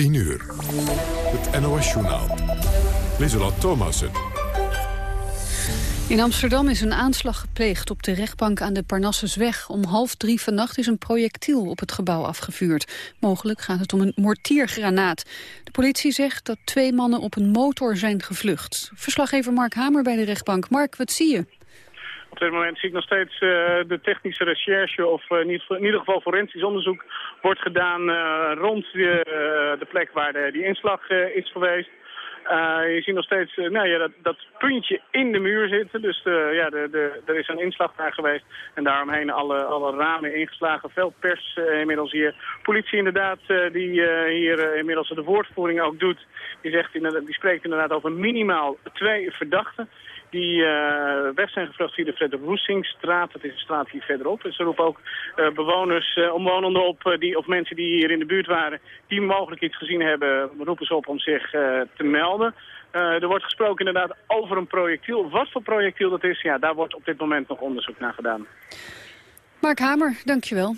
10 uur. Het NOS-journaal. Lieselot Thomassen. In Amsterdam is een aanslag gepleegd op de rechtbank aan de Parnassusweg. Om half drie vannacht is een projectiel op het gebouw afgevuurd. Mogelijk gaat het om een mortiergranaat. De politie zegt dat twee mannen op een motor zijn gevlucht. Verslaggever Mark Hamer bij de rechtbank. Mark, wat zie je? Op dit moment zie ik nog steeds uh, de technische recherche of uh, in, ieder, geval forensisch onderzoek wordt gedaan uh, rond de, de, plek waar de, die inslag is geweest. je ziet nog steeds nou ja, dat, dat, puntje in de muur zitten. Dus ja, de, de, er is een inslag daar geweest. En daaromheen alle, alle ramen ingeslagen. Veel pers inmiddels hier. Politie inderdaad die hier inmiddels de woordvoering ook doet. Die, zegt, die spreekt inderdaad over minimaal twee verdachten die uh, weg zijn gevlucht via de Fred Roesingstraat. Dat is een straat hier verderop. En ze roepen ook uh, bewoners, uh, omwonenden op, die, of mensen die hier in de buurt waren... die mogelijk iets gezien hebben, roepen ze op om zich te melden. er wordt gesproken inderdaad over een projectiel. Wat voor projectiel dat is, ja, daar wordt op dit moment nog onderzoek naar gedaan. Mark Hamer, dankjewel.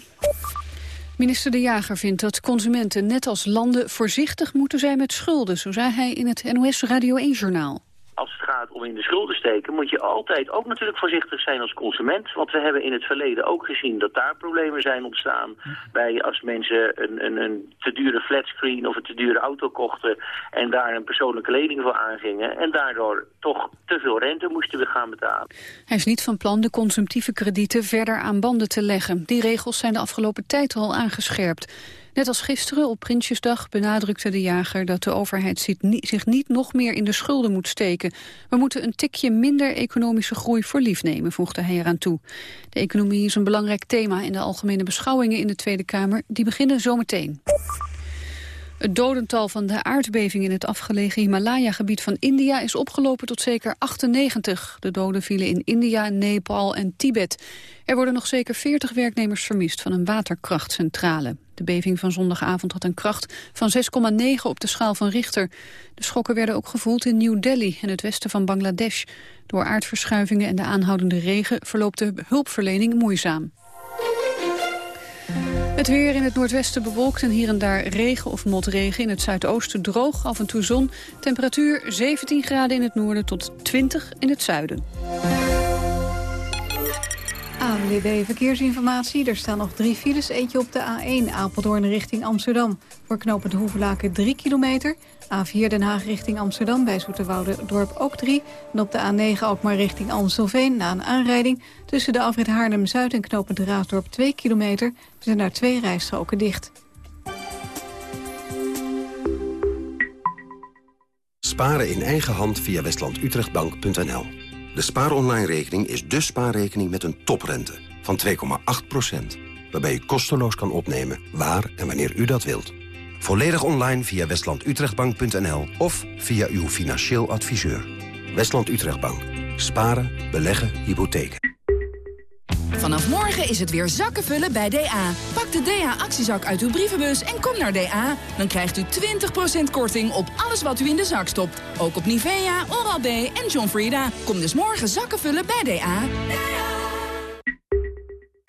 Minister De Jager vindt dat consumenten net als landen voorzichtig moeten zijn met schulden. Zo zei hij in het NOS Radio 1-journaal als het gaat om in de schulden steken, moet je altijd ook natuurlijk voorzichtig zijn als consument. Want we hebben in het verleden ook gezien dat daar problemen zijn ontstaan. Bij als mensen een, een, een te dure flatscreen of een te dure auto kochten en daar een persoonlijke lening voor aangingen. En daardoor toch te veel rente moesten we gaan betalen. Hij is niet van plan de consumptieve kredieten verder aan banden te leggen. Die regels zijn de afgelopen tijd al aangescherpt. Net als gisteren op Prinsjesdag benadrukte de jager dat de overheid zich niet nog meer in de schulden moet steken. We moeten een tikje minder economische groei voor lief nemen, voegde hij eraan toe. De economie is een belangrijk thema in de algemene beschouwingen in de Tweede Kamer. Die beginnen zometeen. Het dodental van de aardbeving in het afgelegen Himalaya-gebied van India is opgelopen tot zeker 98. De doden vielen in India, Nepal en Tibet. Er worden nog zeker 40 werknemers vermist van een waterkrachtcentrale. De beving van zondagavond had een kracht van 6,9 op de schaal van Richter. De schokken werden ook gevoeld in New Delhi en het westen van Bangladesh. Door aardverschuivingen en de aanhoudende regen verloopt de hulpverlening moeizaam. Het weer in het noordwesten bewolkt en hier en daar regen of motregen. In het zuidoosten droog, af en toe zon. Temperatuur 17 graden in het noorden tot 20 in het zuiden. ANWB Verkeersinformatie. Er staan nog drie files. Eentje op de A1 Apeldoorn richting Amsterdam. Voor knooppunt Hoevelaken 3 kilometer. A4 Den Haag richting Amsterdam bij Dorp ook 3. En op de A9 ook maar richting Amstelveen na een aanrijding. Tussen de afrit Haarlem-Zuid en knooppunt Raasdorp 2 kilometer. zijn daar twee rijstroken dicht. Sparen in eigen hand via westlandutrechtbank.nl de spaaronline-rekening is de spaarrekening met een toprente van 2,8%. Waarbij u kosteloos kan opnemen waar en wanneer u dat wilt. Volledig online via westlandutrechtbank.nl of via uw financieel adviseur. Westland Utrechtbank. Sparen, beleggen, hypotheken. Vanaf morgen is het weer zakken vullen bij DA. Pak de DA-actiezak uit uw brievenbus en kom naar DA. Dan krijgt u 20% korting op alles wat u in de zak stopt. Ook op Nivea, Oral-B en John Frieda. Kom dus morgen zakken vullen bij DA.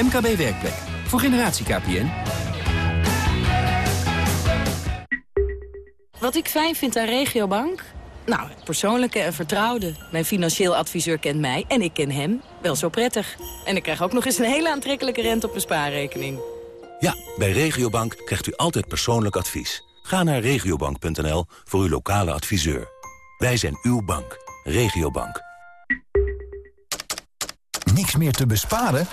MKB Werkplek. Voor generatie KPN. Wat ik fijn vind aan Regiobank? Nou, persoonlijke en vertrouwde. Mijn financieel adviseur kent mij en ik ken hem wel zo prettig. En ik krijg ook nog eens een hele aantrekkelijke rente op mijn spaarrekening. Ja, bij Regiobank krijgt u altijd persoonlijk advies. Ga naar regiobank.nl voor uw lokale adviseur. Wij zijn uw bank. Regiobank. Niks meer te besparen?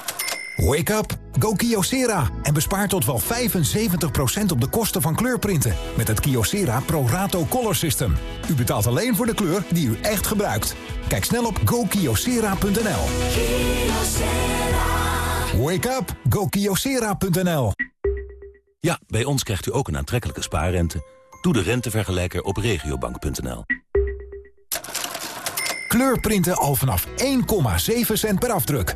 Wake up! Go Kyocera en bespaar tot wel 75% op de kosten van kleurprinten. Met het Kyocera Pro Rato Color System. U betaalt alleen voor de kleur die u echt gebruikt. Kijk snel op gokyocera.nl. Wake up! GoKiosera.nl Ja, bij ons krijgt u ook een aantrekkelijke spaarrente. Doe de rentevergelijker op regiobank.nl. Kleurprinten al vanaf 1,7 cent per afdruk.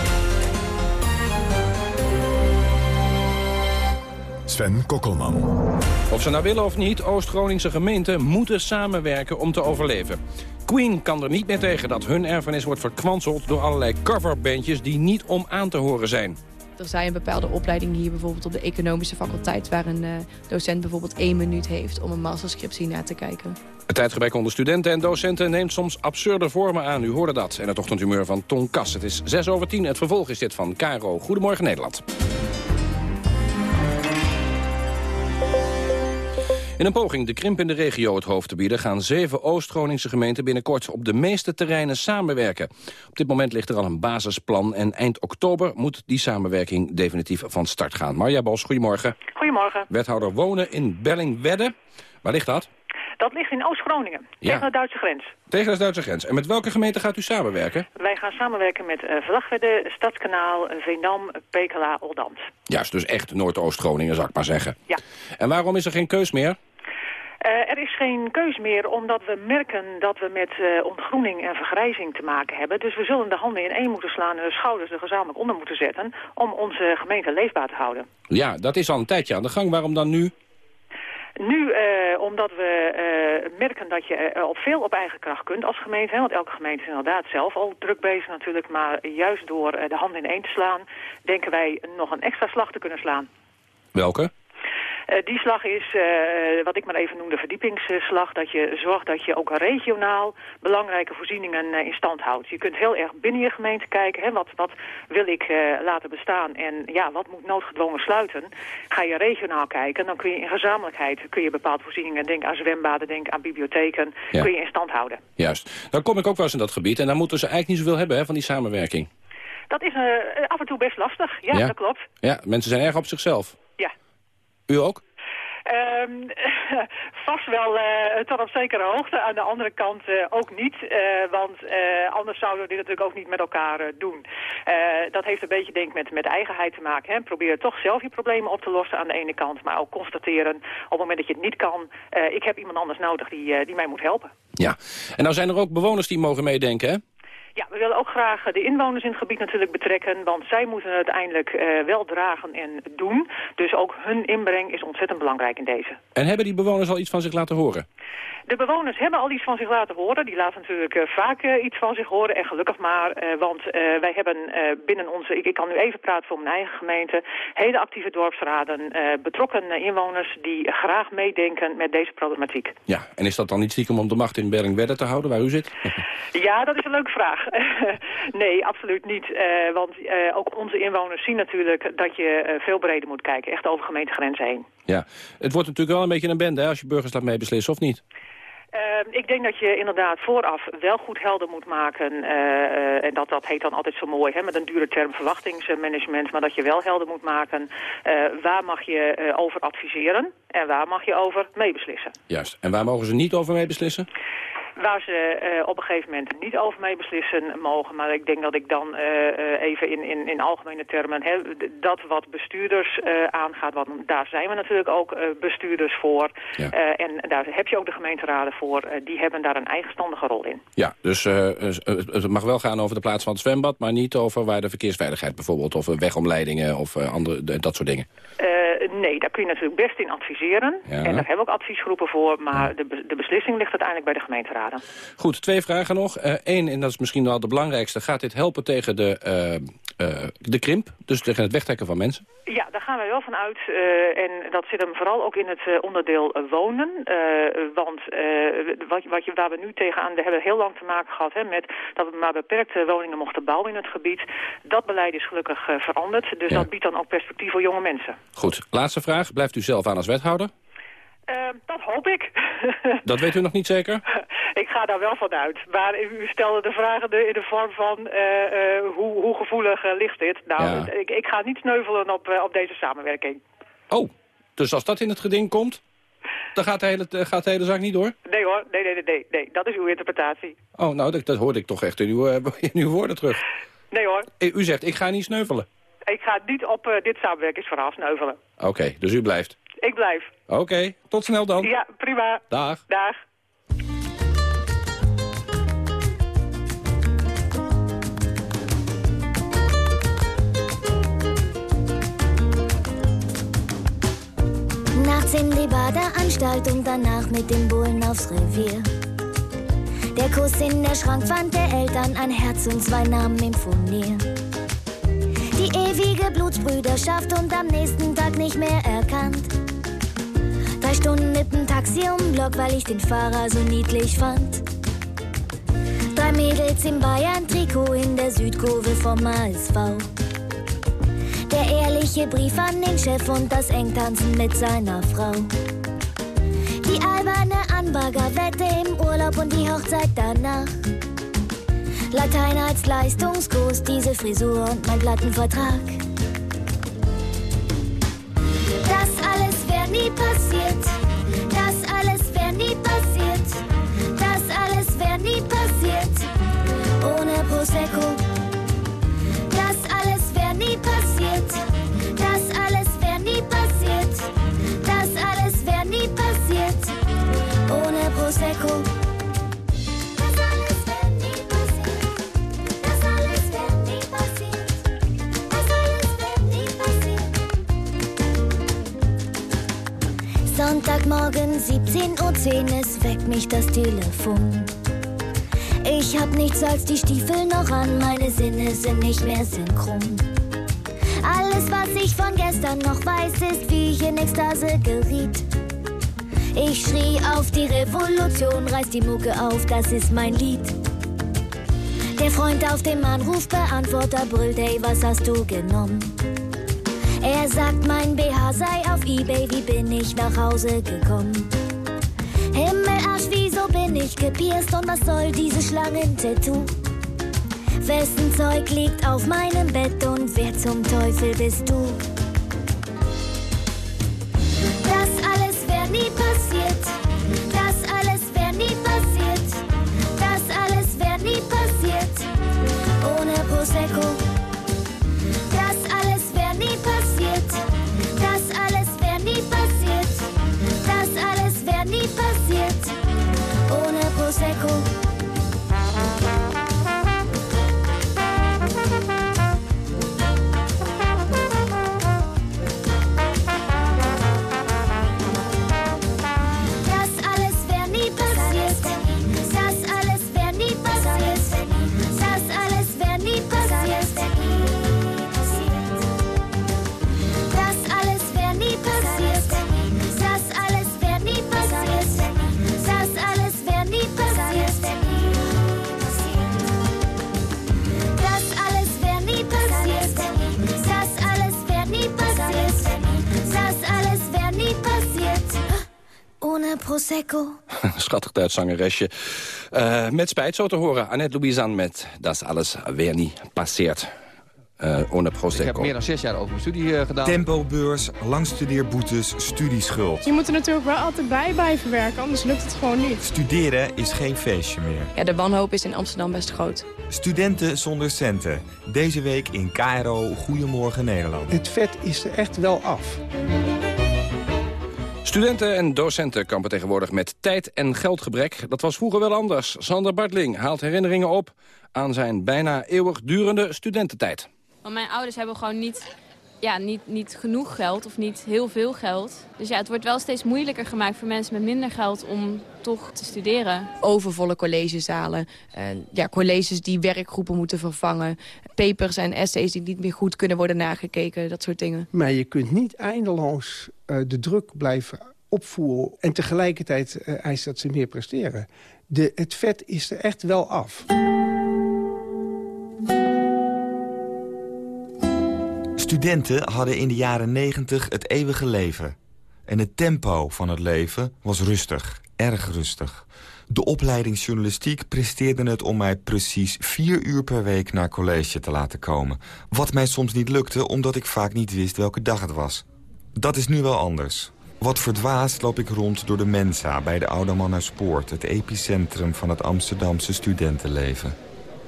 Sven Kokkelman. Of ze nou willen of niet, Oost-Groningse gemeenten moeten samenwerken om te overleven. Queen kan er niet meer tegen dat hun erfenis wordt verkwanseld door allerlei coverbandjes die niet om aan te horen zijn. Er zijn bepaalde opleidingen hier bijvoorbeeld op de economische faculteit... waar een uh, docent bijvoorbeeld één minuut heeft om een masterscriptie na te kijken. Het tijdgebrek onder studenten en docenten neemt soms absurde vormen aan. U hoorde dat. En het ochtendhumeur van Ton Kas. Het is 6 over 10. Het vervolg is dit van Caro. Goedemorgen Nederland. In een poging de krimp in de regio het hoofd te bieden... gaan zeven Oost-Groningse gemeenten binnenkort op de meeste terreinen samenwerken. Op dit moment ligt er al een basisplan... en eind oktober moet die samenwerking definitief van start gaan. Marja Bos, goedemorgen. Goedemorgen. Wethouder wonen in Bellingwedde. Waar ligt dat? Dat ligt in Oost-Groningen, tegen de Duitse grens. Tegen de Duitse grens. En met welke gemeente gaat u samenwerken? Wij gaan samenwerken met uh, Vlagwedde, Stadskanaal, Veendam, Pekela, Oldambt. Juist, dus echt Noord-Oost-Groningen, zou ik maar zeggen. Ja. En waarom is er geen keus meer? Uh, er is geen keus meer omdat we merken dat we met uh, ontgroening en vergrijzing te maken hebben. Dus we zullen de handen in één moeten slaan en de schouders er gezamenlijk onder moeten zetten... om onze gemeente leefbaar te houden. Ja, dat is al een tijdje aan de gang. Waarom dan nu? Nu, uh, omdat we uh, merken dat je uh, op veel op eigen kracht kunt als gemeente. Hè, want elke gemeente is inderdaad zelf al druk bezig natuurlijk. Maar juist door de handen in één te slaan, denken wij nog een extra slag te kunnen slaan. Welke? Uh, die slag is, uh, wat ik maar even noem, de verdiepingsslag. Dat je zorgt dat je ook regionaal belangrijke voorzieningen uh, in stand houdt. Je kunt heel erg binnen je gemeente kijken. Hè, wat, wat wil ik laten bestaan en ja, wat moet noodgedwongen sluiten. Ga je regionaal kijken, dan kun je in gezamenlijkheid kun je bepaalde voorzieningen, denk aan zwembaden, denk aan bibliotheken, ja. kun je in stand houden. Juist. Dan kom ik ook wel eens in dat gebied en dan moeten ze eigenlijk niet zoveel hebben hè, van die samenwerking. Dat is af en toe best lastig, ja, ja, dat klopt. Ja, mensen zijn erg op zichzelf. U ook? Um, vast wel uh, tot op zekere hoogte. Aan de andere kant uh, ook niet. Uh, want anders zouden we dit natuurlijk ook niet met elkaar doen. dat heeft een beetje denk ik met, met eigenheid te maken. Hè. Probeer toch zelf je problemen op te lossen aan de ene kant. Maar ook constateren op het moment dat je het niet kan. ik heb iemand anders nodig die, die mij moet helpen. Ja, en nou zijn er ook bewoners die mogen meedenken hè? Ja, we willen ook graag de inwoners in het gebied natuurlijk betrekken, want zij moeten het uiteindelijk uh, wel dragen en doen. Dus ook hun inbreng is ontzettend belangrijk in deze. En hebben die bewoners al iets van zich laten horen? De bewoners hebben al iets van zich laten horen. Die laten natuurlijk uh, vaak uh, iets van zich horen. En gelukkig maar, uh, want wij hebben binnen onze... Ik, ik, kan nu even praten voor mijn eigen gemeente. Hele actieve dorpsraden, betrokken inwoners... die graag meedenken met deze problematiek. Ja, en is dat dan niet stiekem om de macht in Berlingwedde te houden, waar u zit? ja, dat is een leuke vraag. nee, absoluut niet. want ook onze inwoners zien natuurlijk dat je veel breder moet kijken. Echt over gemeentegrenzen heen. Ja, het wordt natuurlijk wel een beetje een bende hè, als je burgers laat meebeslissen, of niet? Uh, ik denk dat je inderdaad vooraf wel goed helder moet maken. Uh, uh, en dat, dat heet dan altijd zo mooi, hè, met een dure term verwachtingsmanagement. Maar dat je wel helder moet maken waar mag je over adviseren en waar mag je over meebeslissen. Juist. En waar mogen ze niet over meebeslissen? Waar ze uh, op een gegeven moment niet over mee beslissen mogen. Maar ik denk dat ik dan uh, even in, in, in algemene termen... Hè, dat wat bestuurders uh, aangaat, want daar zijn we natuurlijk ook bestuurders voor. Ja. en daar heb je ook de gemeenteraden voor. die hebben daar een eigenstandige rol in. Ja, dus het mag wel gaan over de plaats van het zwembad... maar niet over waar de verkeersveiligheid bijvoorbeeld... of wegomleidingen of andere, dat soort dingen. Nee, daar kun je natuurlijk best in adviseren. Ja. En daar hebben we ook adviesgroepen voor. Maar ja. de, de beslissing ligt uiteindelijk bij de gemeenteraden. Goed, twee vragen nog. Eén, uh, en dat is misschien wel de belangrijkste. Gaat dit helpen tegen de, uh, uh, de krimp? Dus tegen het wegtrekken van mensen? Ja, daar gaan wij wel van uit. en dat zit hem vooral ook in het onderdeel wonen. want wat, wat je, waar we nu tegenaan... We hebben heel lang te maken gehad hè, met dat we maar beperkte woningen mochten bouwen in het gebied. Dat beleid is gelukkig veranderd. Dus ja. dat biedt dan ook perspectief voor jonge mensen. Goed, laatste vraag. Blijft u zelf aan als wethouder? Uh, dat hoop ik. dat weet u nog niet zeker? ik ga daar wel van uit. Maar u stelde de vragen in de vorm van uh, uh, hoe, hoe, gevoelig ligt dit? Nou, ja. ik, ik, ga niet sneuvelen op, op deze samenwerking. Oh, dus als dat in het geding komt, dan gaat de hele, gaat de hele zaak niet door? Nee hoor, nee, nee, nee, nee, dat is uw interpretatie. Oh, nou, dat, dat hoorde ik toch echt in uw, in uw woorden terug. Nee hoor. U zegt, ik ga niet sneuvelen. Ik ga niet op uh, dit samenwerkingsverhaal sneuvelen. Oké, okay, dus u blijft? Ik blijf. Oké, okay, tot snel dan. Ja, prima. Dag. Dag. Nachts in die Badeanstalt und danach mit den Bullen aufs Revier. Der Kuss in der Schrankwand der Eltern, ein Herz und zwei Namen im Furnier. Ewige Blutsbrüderschaft und am nächsten Tag nicht mehr erkannt. Drei Stunden mit dem Taxi um Block, weil ich den Fahrer so niedlich fand. Drei Mädels im Bayern-Trikot in der Südkurve vom ASV. Der ehrliche Brief an den Chef und das Engtanzen mit seiner Frau. Die alberne Anbaggerwette im Urlaub und die Hochzeit danach. Latein als Leistungskurs, diese Frisur und mein Plattenvertrag. Das alles wäre nie passiert. 17.10 Uhr, es weckt mich das Telefon. Ich hab nichts als die Stiefel noch an, meine Sinne sind nicht mehr synchron. Alles, was ich von gestern noch weiß, ist, wie ich in Ekstase geriet. Ich schrie auf die Revolution, reiß die Mucke auf, das ist mein Lied. Der Freund auf dem Anrufbeantworter brüllt, hey, was hast du genommen? Er sagt, mein BH sei auf Ebay, wie bin ich nach Hause gekommen? Himmelarsch, wieso bin ich gepierst und was soll diese Schlangen-Tattoo? Wessen Zeug liegt auf meinem Bett und wer zum Teufel bist du? Duits zangeresje. Uh, met spijt zo te horen. Annette Louisan met Das alles weer niet passeert. Uh. Ik heb meer dan zes jaar over mijn studie uh, gedaan. Tempobeurs, langstudeerboetes, studieschuld. Je moet er natuurlijk wel altijd bij blijven werken, anders lukt het gewoon niet. Studeren is geen feestje meer. Ja, de wanhoop is in Amsterdam best groot. Studenten zonder centen. Deze week in KRO Goedemorgen Nederland. Het vet is er echt wel af. Studenten en docenten kampen tegenwoordig met tijd- en geldgebrek. Dat was vroeger wel anders. Sander Bartling haalt herinneringen op aan zijn bijna eeuwigdurende studententijd. Want mijn ouders hebben gewoon niet, ja, niet, niet genoeg geld of niet heel veel geld. Dus ja, het wordt wel steeds moeilijker gemaakt voor mensen met minder geld om toch te studeren. Overvolle collegezalen, ja, colleges die werkgroepen moeten vervangen... papers en essays die niet meer goed kunnen worden nagekeken, dat soort dingen. Maar je kunt niet eindeloos uh, de druk blijven opvoeren... en tegelijkertijd uh, eisen dat ze meer presteren. De, het vet is er echt wel af. Studenten hadden in de jaren 90 het eeuwige leven. En het tempo van het leven was rustig, erg rustig. De opleiding journalistiek presteerde het om mij precies vier uur per week naar college te laten komen. Wat mij soms niet lukte, omdat ik vaak niet wist welke dag het was. Dat is nu wel anders. Wat verdwaasd loop ik rond door de Mensa bij de Oude Mannerspoort... het epicentrum van het Amsterdamse studentenleven.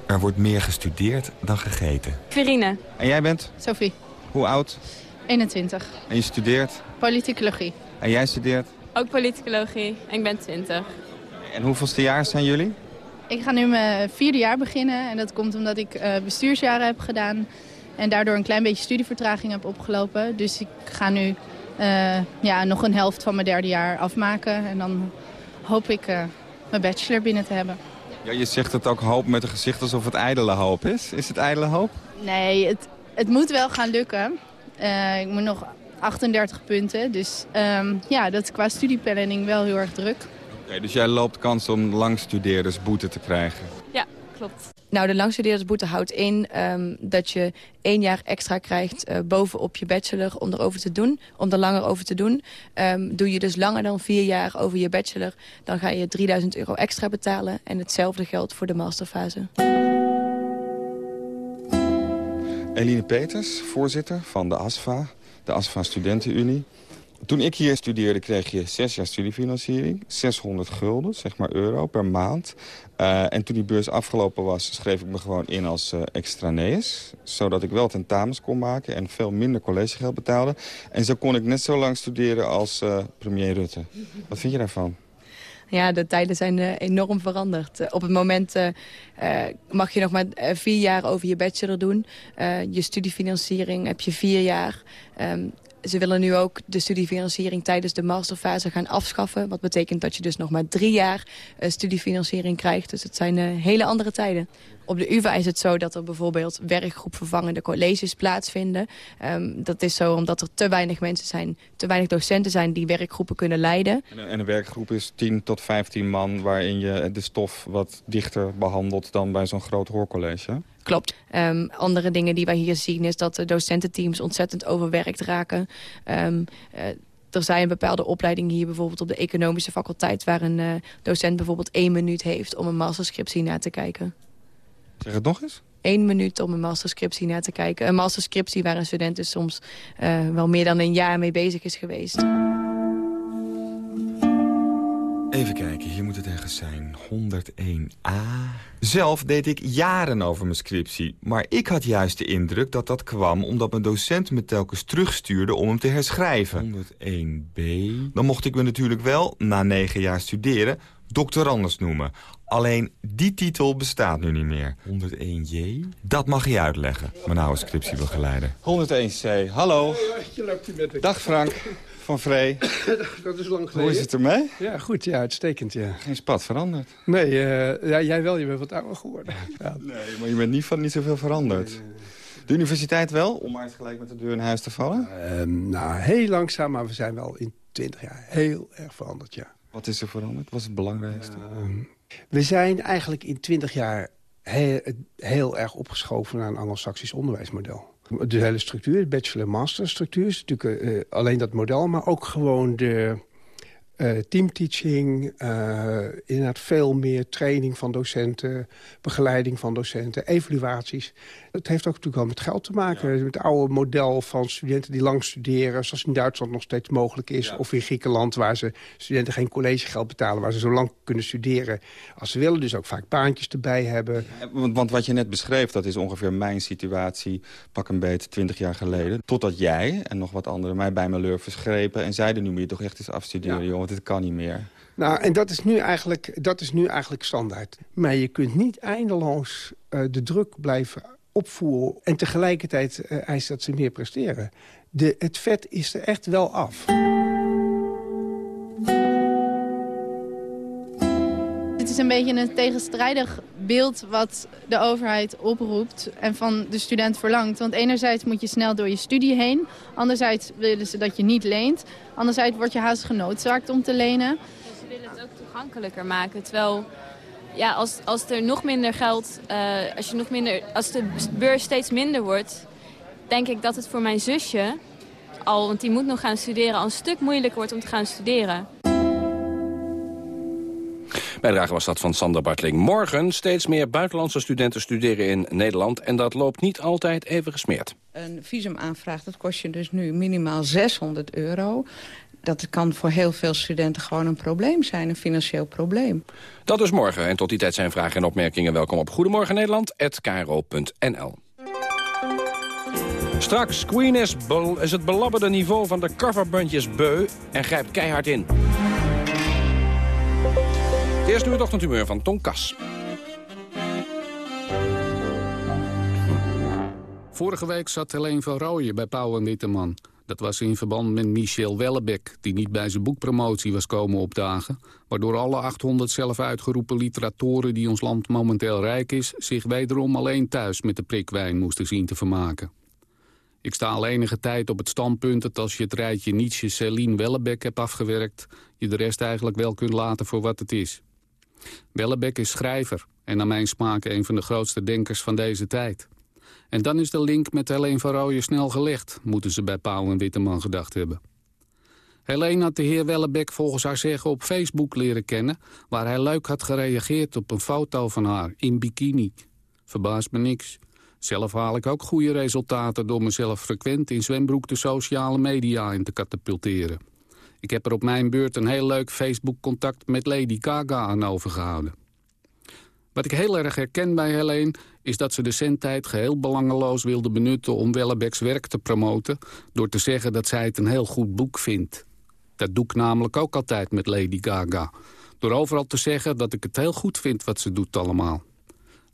Er wordt meer gestudeerd dan gegeten. Verine. En jij bent? Sophie. Hoe oud? 21. En je studeert? Politicologie. En jij studeert? Ook politicologie. En ik ben 20. En hoeveelste jaar zijn jullie? Ik ga nu mijn vierde jaar beginnen. En dat komt omdat ik uh, bestuursjaren heb gedaan. En daardoor een klein beetje studievertraging heb opgelopen. Dus ik ga nu uh, ja, nog een helft van mijn derde jaar afmaken. En dan hoop ik uh, mijn bachelor binnen te hebben. Ja, je zegt het ook hoop met een gezicht alsof het ijdele hoop is. Is het ijdele hoop? Nee, het, het moet wel gaan lukken. Uh, ik moet nog 38 punten. Dus um, ja, dat is qua studieplanning wel heel erg druk. Okay, dus jij loopt kans om langstudeerders boete te krijgen? Ja, klopt. Nou, de langstudeerdersboete houdt in um, dat je één jaar extra krijgt uh, bovenop je bachelor om erover te doen. Om er langer over te doen. Um, doe je dus langer dan vier jaar over je bachelor, dan ga je 3000 euro extra betalen. En hetzelfde geldt voor de masterfase. Eline Peters, voorzitter van de ASFA, de ASFA Studentenunie. Toen ik hier studeerde kreeg je zes jaar studiefinanciering. 600 gulden, zeg maar euro, per maand. Uh, en toen die beurs afgelopen was, schreef ik me gewoon in als uh, extraneus. Zodat ik wel tentamens kon maken en veel minder collegegeld betaalde. En zo kon ik net zo lang studeren als uh, premier Rutte. Wat vind je daarvan? Ja, de tijden zijn enorm veranderd. Op het moment mag je nog maar vier jaar over je bachelor doen. je studiefinanciering heb je vier jaar. Um, ze willen nu ook de studiefinanciering tijdens de masterfase gaan afschaffen. Wat betekent dat je dus nog maar drie jaar uh, studiefinanciering krijgt. Dus het zijn uh, hele andere tijden. Op de UvA is het zo dat er bijvoorbeeld werkgroepvervangende colleges plaatsvinden. Um, dat is zo omdat er te weinig mensen zijn, te weinig docenten zijn die werkgroepen kunnen leiden. En, en een werkgroep is 10 tot 15 man waarin je de stof wat dichter behandelt dan bij zo'n groot hoorcollege. Klopt. Um, andere dingen die wij hier zien is dat de docententeams ontzettend overwerkt raken. Um, uh, er zijn bepaalde opleidingen hier bijvoorbeeld op de economische faculteit... waar een uh, docent bijvoorbeeld één minuut heeft om een masterscriptie na te kijken. Zeg het nog eens? Eén minuut om een masterscriptie na te kijken. Een masterscriptie waar een student dus soms uh, wel meer dan een jaar mee bezig is geweest. Even kijken, hier moet het ergens zijn. 101a. Zelf deed ik jaren over mijn scriptie. Maar ik had juist de indruk dat dat kwam... omdat mijn docent me telkens terugstuurde om hem te herschrijven. 101b. Dan mocht ik me natuurlijk wel, na negen jaar studeren... doctorandus noemen. Alleen die titel bestaat nu niet meer. 101j? Dat mag je uitleggen, mijn oude scriptiebegeleider. 101c, hallo. Dag Frank van Vree. dat is lang geleden. Hoe is het ermee? Ja, goed. Ja, uitstekend, ja. Geen spat veranderd? Nee, uh, ja, jij wel. Je bent wat ouder geworden. Ja. Nee, maar je bent niet, van, niet zoveel veranderd. Nee, nee, nee. De universiteit wel, om maar gelijk met de deur in huis te vallen? Uh, nou, heel langzaam, maar we zijn wel in 20 jaar heel erg veranderd, ja. Wat is er veranderd? Wat is het belangrijkste? Uh, we zijn eigenlijk in 20 jaar heel, heel erg opgeschoven naar een anglo-saxisch onderwijsmodel. De hele structuur, de bachelor-master structuur... is natuurlijk uh, alleen dat model, maar ook gewoon de uh, teamteaching... Uh, inderdaad veel meer training van docenten... begeleiding van docenten, evaluaties. Dat heeft ook natuurlijk wel met geld te maken. Ja. Met het oude model van studenten die lang studeren... zoals in Duitsland nog steeds mogelijk is. Ja. Of in Griekenland waar ze studenten geen collegegeld betalen... waar ze zo lang kunnen studeren als ze willen. Dus ook vaak baantjes erbij hebben. Want, want wat je net beschreef, dat is ongeveer mijn situatie... pak een beetje twintig jaar geleden. Totdat jij en nog wat anderen mij bij mijn leur verschrepen... en zeiden, nu moet je toch echt eens afstuderen, ja. joh, want dit kan niet meer. Nou, en dat is nu eigenlijk, dat is nu eigenlijk standaard. Maar je kunt niet eindeloos uh, de druk blijven opvoeren... en tegelijkertijd uh, dat ze meer presteren. De, het vet is er echt wel af. Het is een beetje een tegenstrijdig beeld wat de overheid oproept en van de student verlangt. Want enerzijds moet je snel door je studie heen. Anderzijds willen ze dat je niet leent. Anderzijds word je haast genoodzaakt om te lenen. Ze willen het ook toegankelijker maken. Terwijl ja, als, als er nog minder geld, uh, als, je nog minder, als de beurs steeds minder wordt... denk ik dat het voor mijn zusje al, want die moet nog gaan studeren, al een stuk moeilijker wordt om te gaan studeren. Bijdrage was dat van Sander Bartling. Morgen steeds meer buitenlandse studenten studeren in Nederland... en dat loopt niet altijd even gesmeerd. Een visumaanvraag, dat kost je dus nu minimaal 600 euro. Dat kan voor heel veel studenten gewoon een probleem zijn, een financieel probleem. Dat is morgen. En tot die tijd zijn vragen en opmerkingen welkom op Goedemorgen Nederland@kro.nl. Straks, Queen is, is het belabberde niveau van de coverbandjes beu en grijpt keihard in. Eerst nu het ochtendhumeur van Ton Kas. Vorige week zat Helene van Rooyen bij Pauw en Witteman. Dat was in verband met Michel Wellebeck, die niet bij zijn boekpromotie was komen opdagen... waardoor alle 800 zelf uitgeroepen literatoren die ons land momenteel rijk is... zich wederom alleen thuis met de prikwijn moesten zien te vermaken. Ik sta al enige tijd op het standpunt dat als je het rijtje Nietzsche, Céline, Wellebeck hebt afgewerkt... je de rest eigenlijk wel kunt laten voor wat het is. Wellebeck is schrijver en naar mijn smaak een van de grootste denkers van deze tijd. En dan is de link met Helene van Rooyen snel gelegd, moeten ze bij Pauw en Witteman gedacht hebben. Helene had de heer Wellebeck volgens haar zeggen op Facebook leren kennen... waar hij leuk had gereageerd op een foto van haar in bikini. Verbaast me niks. Zelf haal ik ook goede resultaten door mezelf frequent in zwembroek de sociale media in te katapulteren. Ik heb er op mijn beurt een heel leuk Facebook-contact met Lady Gaga aan overgehouden. Wat ik heel erg herken bij Helene is dat ze de zendtijd geheel belangeloos wilde benutten om Wellebecks werk te promoten... door te zeggen dat zij het een heel goed boek vindt. Dat doe ik namelijk ook altijd met Lady Gaga. Door overal te zeggen dat ik het heel goed vind wat ze doet allemaal.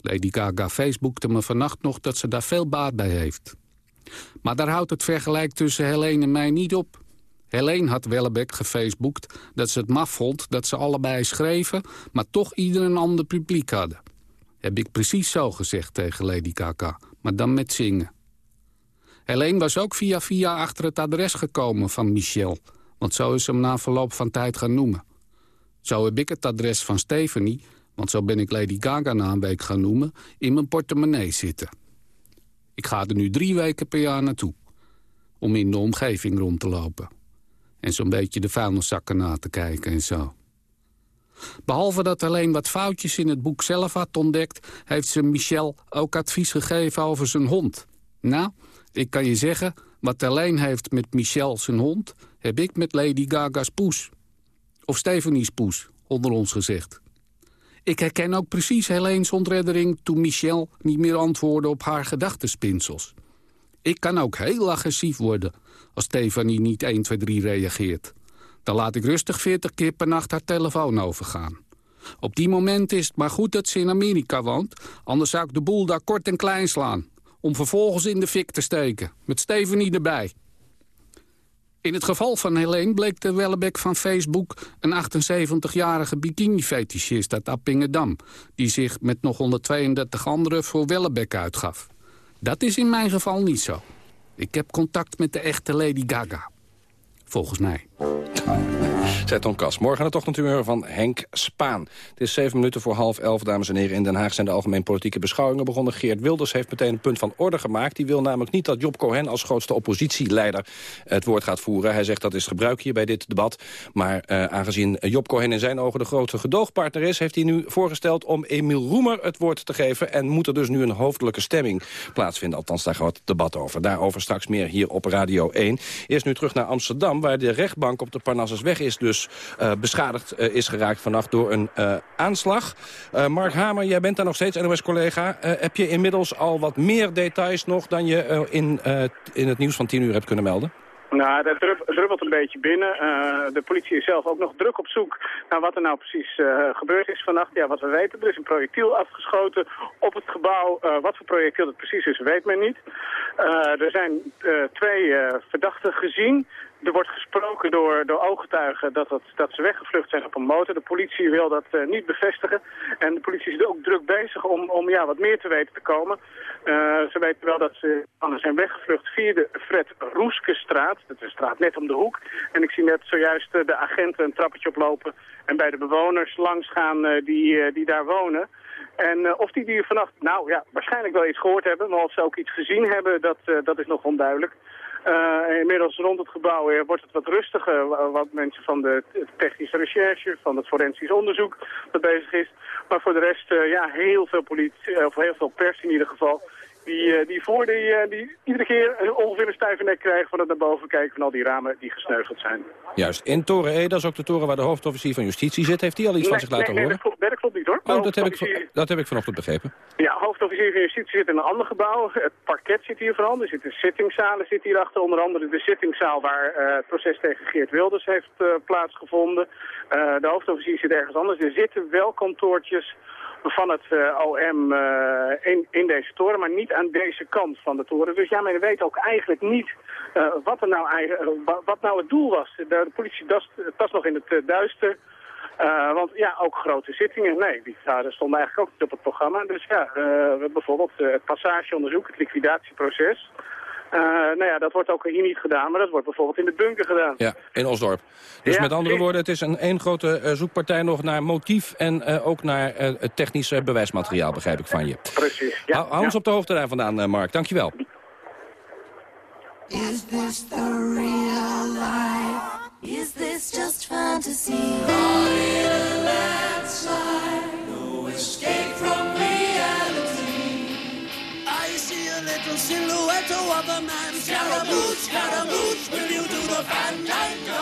Lady Gaga Facebookte me vannacht nog dat ze daar veel baat bij heeft. Maar daar houdt het vergelijk tussen Helene en mij niet op. Helene had Wellebeck gefaceboekt dat ze het maf vond dat ze allebei schreven... maar toch ieder een ander publiek hadden. Heb ik precies zo gezegd tegen Lady Gaga, maar dan met zingen. Helene was ook via via achter het adres gekomen van Michel... want zo is ze hem na verloop van tijd gaan noemen. Zo heb ik het adres van Stephanie, want zo ben ik Lady Gaga na een week gaan noemen... in mijn portemonnee zitten. Ik ga er nu drie weken per jaar naartoe... om in de omgeving rond te lopen. En zo'n beetje de vuilniszakken na te kijken en zo. Behalve dat alleen wat foutjes in het boek zelf had ontdekt... heeft ze Michel ook advies gegeven over zijn hond. Nou, ik kan je zeggen, wat Helene heeft met Michel zijn hond... heb ik met Lady Gaga's poes. Of Stephanie's poes, onder ons gezegd. Ik herken ook precies Helene's ontreddering... toen Michel niet meer antwoordde op haar gedachtenspinsels. Ik kan ook heel agressief worden als Stefanie niet 1, 2, 3 reageert. Dan laat ik rustig 40 keer per nacht haar telefoon overgaan. Op die moment is het maar goed dat ze in Amerika woont... anders zou ik de boel daar kort en klein slaan... om vervolgens in de fik te steken, met Stefanie erbij. In het geval van Helene bleek de Wellebeck van Facebook... een 78-jarige bikini-fetischist uit Appingedam... die zich met nog 132 anderen voor Wellebeck uitgaf. Dat is in mijn geval niet zo. Ik heb contact met de echte Lady Gaga. Volgens mij. Zet Tom Kas. Morgen het ochtendhumeur van Henk Spaan. Het is zeven minuten voor half elf, dames en heren. In Den Haag zijn de algemeen politieke beschouwingen begonnen. Geert Wilders heeft meteen een punt van orde gemaakt. Die wil namelijk niet dat Job Cohen als grootste oppositieleider het woord gaat voeren. Hij zegt dat is gebruik hier bij dit debat. Maar uh, aangezien Job Cohen in zijn ogen de grootste gedoogpartner is... heeft hij nu voorgesteld om Emiel Roemer het woord te geven... en moet er dus nu een hoofdelijke stemming plaatsvinden. Althans, daar gaat het debat over. Daarover straks meer hier op Radio 1. Eerst nu terug naar Amsterdam, waar de rechtbank op de Parnassusweg is dus uh, beschadigd uh, is geraakt vannacht door een uh, aanslag. Mark Hamer, jij bent daar nog steeds NOS-collega. heb je inmiddels al wat meer details nog dan je in, in het nieuws van 10 uur hebt kunnen melden? Nou, dat druppelt een beetje binnen. De politie is zelf ook nog druk op zoek naar wat er nou precies gebeurd is vannacht. Ja, wat we weten, er is een projectiel afgeschoten op het gebouw. Wat voor projectiel dat precies is, weet men niet. er zijn twee verdachten gezien. Er wordt gesproken door, door ooggetuigen dat, dat, dat ze weggevlucht zijn op een motor. De politie wil dat uh, niet bevestigen. En de politie is ook druk bezig om, om ja, wat meer te weten te komen. Uh, ze weten wel dat ze zijn weggevlucht via de Fred Roeskestraat. Dat is een straat net om de hoek. En ik zie net zojuist uh, de agenten een trappetje oplopen... en bij de bewoners langs gaan die, die daar wonen. En of die die vannacht, nou ja, waarschijnlijk wel iets gehoord hebben... maar of ze ook iets gezien hebben, dat, dat is nog onduidelijk. Uh, inmiddels rond het gebouw wordt het wat rustiger, wat mensen van de technische recherche, van het forensisch onderzoek dat bezig is. Maar voor de rest, uh, ja, heel veel politie, of heel veel pers in ieder geval, die, eh, die voor die, eh, die iedere keer ongeveer een stijve nek krijgen van het naar boven kijken van al die ramen die gesneuveld zijn. Juist, in Toren E, dat is ook de toren waar de hoofdofficier van Justitie zit. Heeft hij al iets van zich laten nee, horen? Nee, dat klopt, niet hoor. Oh, dat heb, ik, dat heb ik vanochtend begrepen. Ja, hoofdofficier van Justitie zit in een ander gebouw. Het parket zit hier vooral. Er zitten zittingzalen zit hierachter. Onder andere de zittingzaal waar uh, het proces tegen Geert Wilders heeft uh, plaatsgevonden. Uh, de hoofdofficier zit ergens anders. Er zitten wel kantoortjes van het uh, OM uh, in, in deze toren, maar niet aan deze kant van de toren. Dus ja, men weet ook eigenlijk niet uh, wat, er nou, wat nou het doel was. De, de politie tast nog in het duister. want ja, ook grote zittingen, nee, die stonden eigenlijk ook niet op het programma. Dus ja, bijvoorbeeld het passageonderzoek, het liquidatieproces... Uh, nou ja, dat wordt ook hier niet gedaan, maar dat wordt bijvoorbeeld in de bunker gedaan. Ja, in Osdorp. Dus Ja, met andere woorden, het is een één grote eh, zoekpartij nog naar motief... en eh, ook naar eh, het technische bewijsmateriaal, begrijp ik van je. Precies, ja. Hou, hou ons op de hoogte daar vandaan, eh, Mark. Dankjewel. Is this the real life? Is this just fantasy? another man. Scaramouche, Scaramouche, will you do the fandango?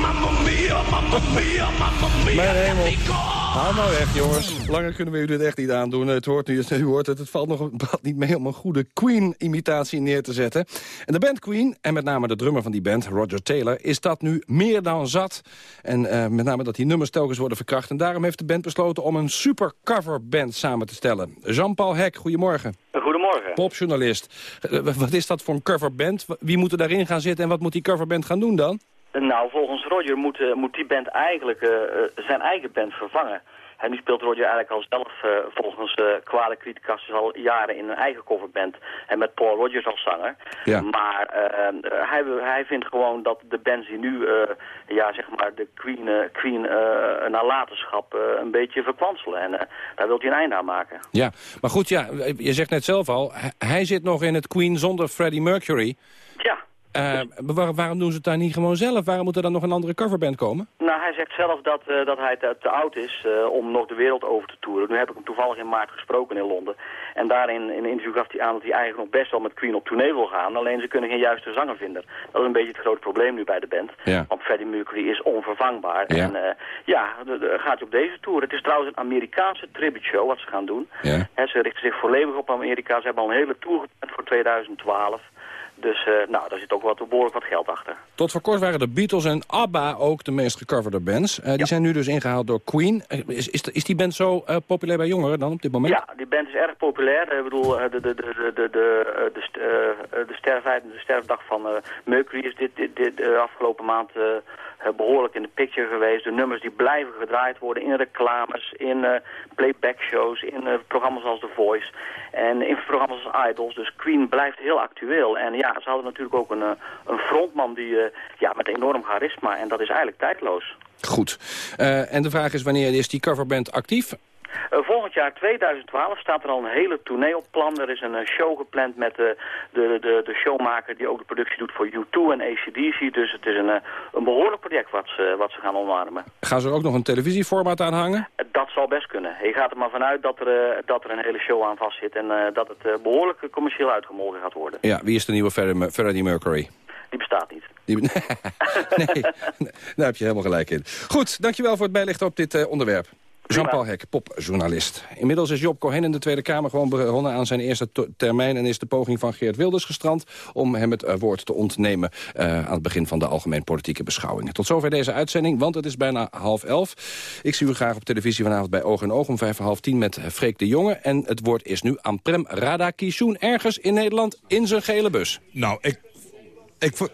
Mamma mia, mamma mia, mamma mia, let me go. Hou nou weg, jongens. Langer kunnen we u dit echt niet aandoen. Het hoort nu, u hoort het, het valt nog bepaald niet mee om een goede Queen-imitatie neer te zetten. En de band Queen, en met name de drummer van die band, Roger Taylor, is dat nu meer dan zat. En eh, met name dat die nummers telkens worden verkracht. En daarom heeft de band besloten om een super coverband samen te stellen. Jean-Paul Hek, goedemorgen. Goedemorgen. Popjournalist. Eh, Wat is dat voor een coverband? Wie moet er daarin gaan zitten en wat moet die coverband gaan doen dan? Nou, volgens Roger moet, eh, moet die band eigenlijk eh, eh, zijn eigen band vervangen. En nu speelt Roger eigenlijk al zelf, volgens uh, kwade criticasters, al jaren in een eigen coverband. En met Paul Rogers als zanger. Ja. Maar hij, hij vindt gewoon dat de bands die nu, ja, zeg maar, de Queen, Queen nalatenschap een beetje verkwanselen. En daar wil hij een einde aan maken. Ja, maar goed, ja, je zegt net zelf al, hij zit nog in het Queen zonder Freddie Mercury. Ja. Waar- waarom doen ze het daar niet gewoon zelf? Waarom moet er dan nog een andere coverband komen? Nou, hij zegt zelf dat, eh, dat hij te, te oud is eh, om nog de wereld over te toeren. Nu heb ik hem toevallig in maart gesproken in Londen. En daarin in een interview gaf hij aan dat hij eigenlijk nog best wel met Queen op tournee wil gaan. Alleen ze kunnen geen juiste zanger vinden. Dat is een beetje het grote probleem nu bij de band. Ja. Want Freddie Mercury is onvervangbaar. Ja. En ja, de- de- gaat hij op deze tour. Het is trouwens een Amerikaanse tribute show wat ze gaan doen. Ja. Ze richten zich volledig op Amerika. Ze hebben al een hele tour gepland voor 2012. Dus eh, nou, daar zit ook wat, behoorlijk wat geld achter. Tot voor kort waren de Beatles en ABBA ook de meest gecoverde bands. Eh, die zijn nu dus ingehaald door Queen. Eh, is, is, is die band zo populair bij jongeren dan op dit moment? Ja, die band is erg populair. Ik bedoel, de, de, de, de, de, de, sterfdag van Mercury is dit, dit, dit afgelopen maand behoorlijk in de picture geweest. De nummers die blijven gedraaid worden in reclames, in eh, playback shows, in eh, programma's als The Voice en in programma's als Idols. Dus Queen blijft heel actueel. En ja, ze hadden natuurlijk ook een, eh, een frontman die, eh, ja, met enorm charisma en dat is eigenlijk tijdloos. Goed. Eh, en de vraag is wanneer is die coverband actief? Eh, volgend jaar 2012 staat er al een hele tournee op plan. Er is een eh, show gepland met eh, de, de, de showmaker die ook de productie doet voor U2 en ACDC. Dus het is een, een behoorlijk project wat ze, wat ze gaan omarmen. Gaan ze er ook nog een televisieformaat aan hangen? Dat zal best kunnen. Je gaat er maar vanuit dat er, dat er een hele show aan vastzit en eh, dat het eh, behoorlijk eh, commercieel uitgemolken gaat worden. Ja, wie is de nieuwe Freddie Mercury? Die bestaat niet. Die- nee, daar heb je helemaal gelijk in. Goed, dankjewel voor het bijlichten op dit onderwerp. Jean-Paul Hek, popjournalist. Inmiddels is Job Cohen in de Tweede Kamer gewoon begonnen aan zijn eerste termijn... en is de poging van Geert Wilders gestrand om hem het eh, woord te ontnemen... eh, aan het begin van de algemeen politieke beschouwingen. Tot zover deze uitzending, want het is bijna half elf. Ik zie u graag op televisie vanavond bij Oog en Oog om vijf voor half tien met eh, Freek de Jonge. En het woord is nu aan Prem Radakishun ergens in Nederland in zijn gele bus. Nou, ik... ik vo-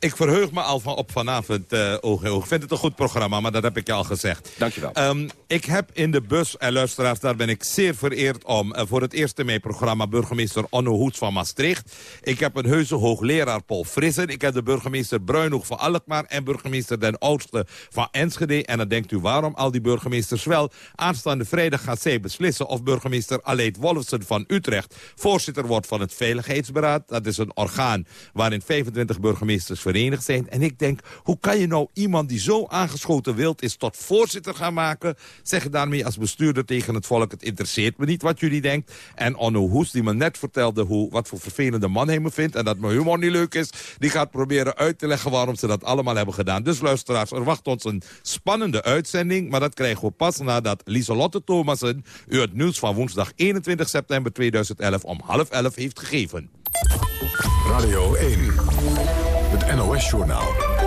Ik verheug me al van op vanavond, uh, Oog in Oog. Ik vind het een goed programma, maar dat heb ik je al gezegd. Dankjewel. Um, ik heb in de bus, en luisteraars, daar ben ik zeer vereerd om... Uh, voor het eerste mee-programma burgemeester Onno Hoets van Maastricht. Ik heb een heuse hoogleraar Paul Frissen. Ik heb de burgemeester Bruinhoek van Alkmaar... en burgemeester Den Oudste van Enschede. En dan denkt u, waarom al die burgemeesters wel? Aanstaande vrijdag gaat zij beslissen of burgemeester Aleid Wolfsen van Utrecht... voorzitter wordt van het Veiligheidsberaad. Dat is een orgaan waarin 25 burgemeesters verenigd zijn. En ik denk, hoe kan je nou iemand die zo aangeschoten wild is... tot voorzitter gaan maken? Zeg daarmee als bestuurder tegen het volk... het interesseert me niet wat jullie denkt. En Onno Hoes, die me net vertelde hoe, wat voor vervelende man hij me vindt... en dat mijn humor niet leuk is... die gaat proberen uit te leggen waarom ze dat allemaal hebben gedaan. Dus luisteraars, er wacht ons een spannende uitzending... maar dat krijgen we pas nadat Lieselotte Thomassen... u het nieuws van woensdag 21 september 2011 om half elf heeft gegeven. Radio 1, NOS-journaal.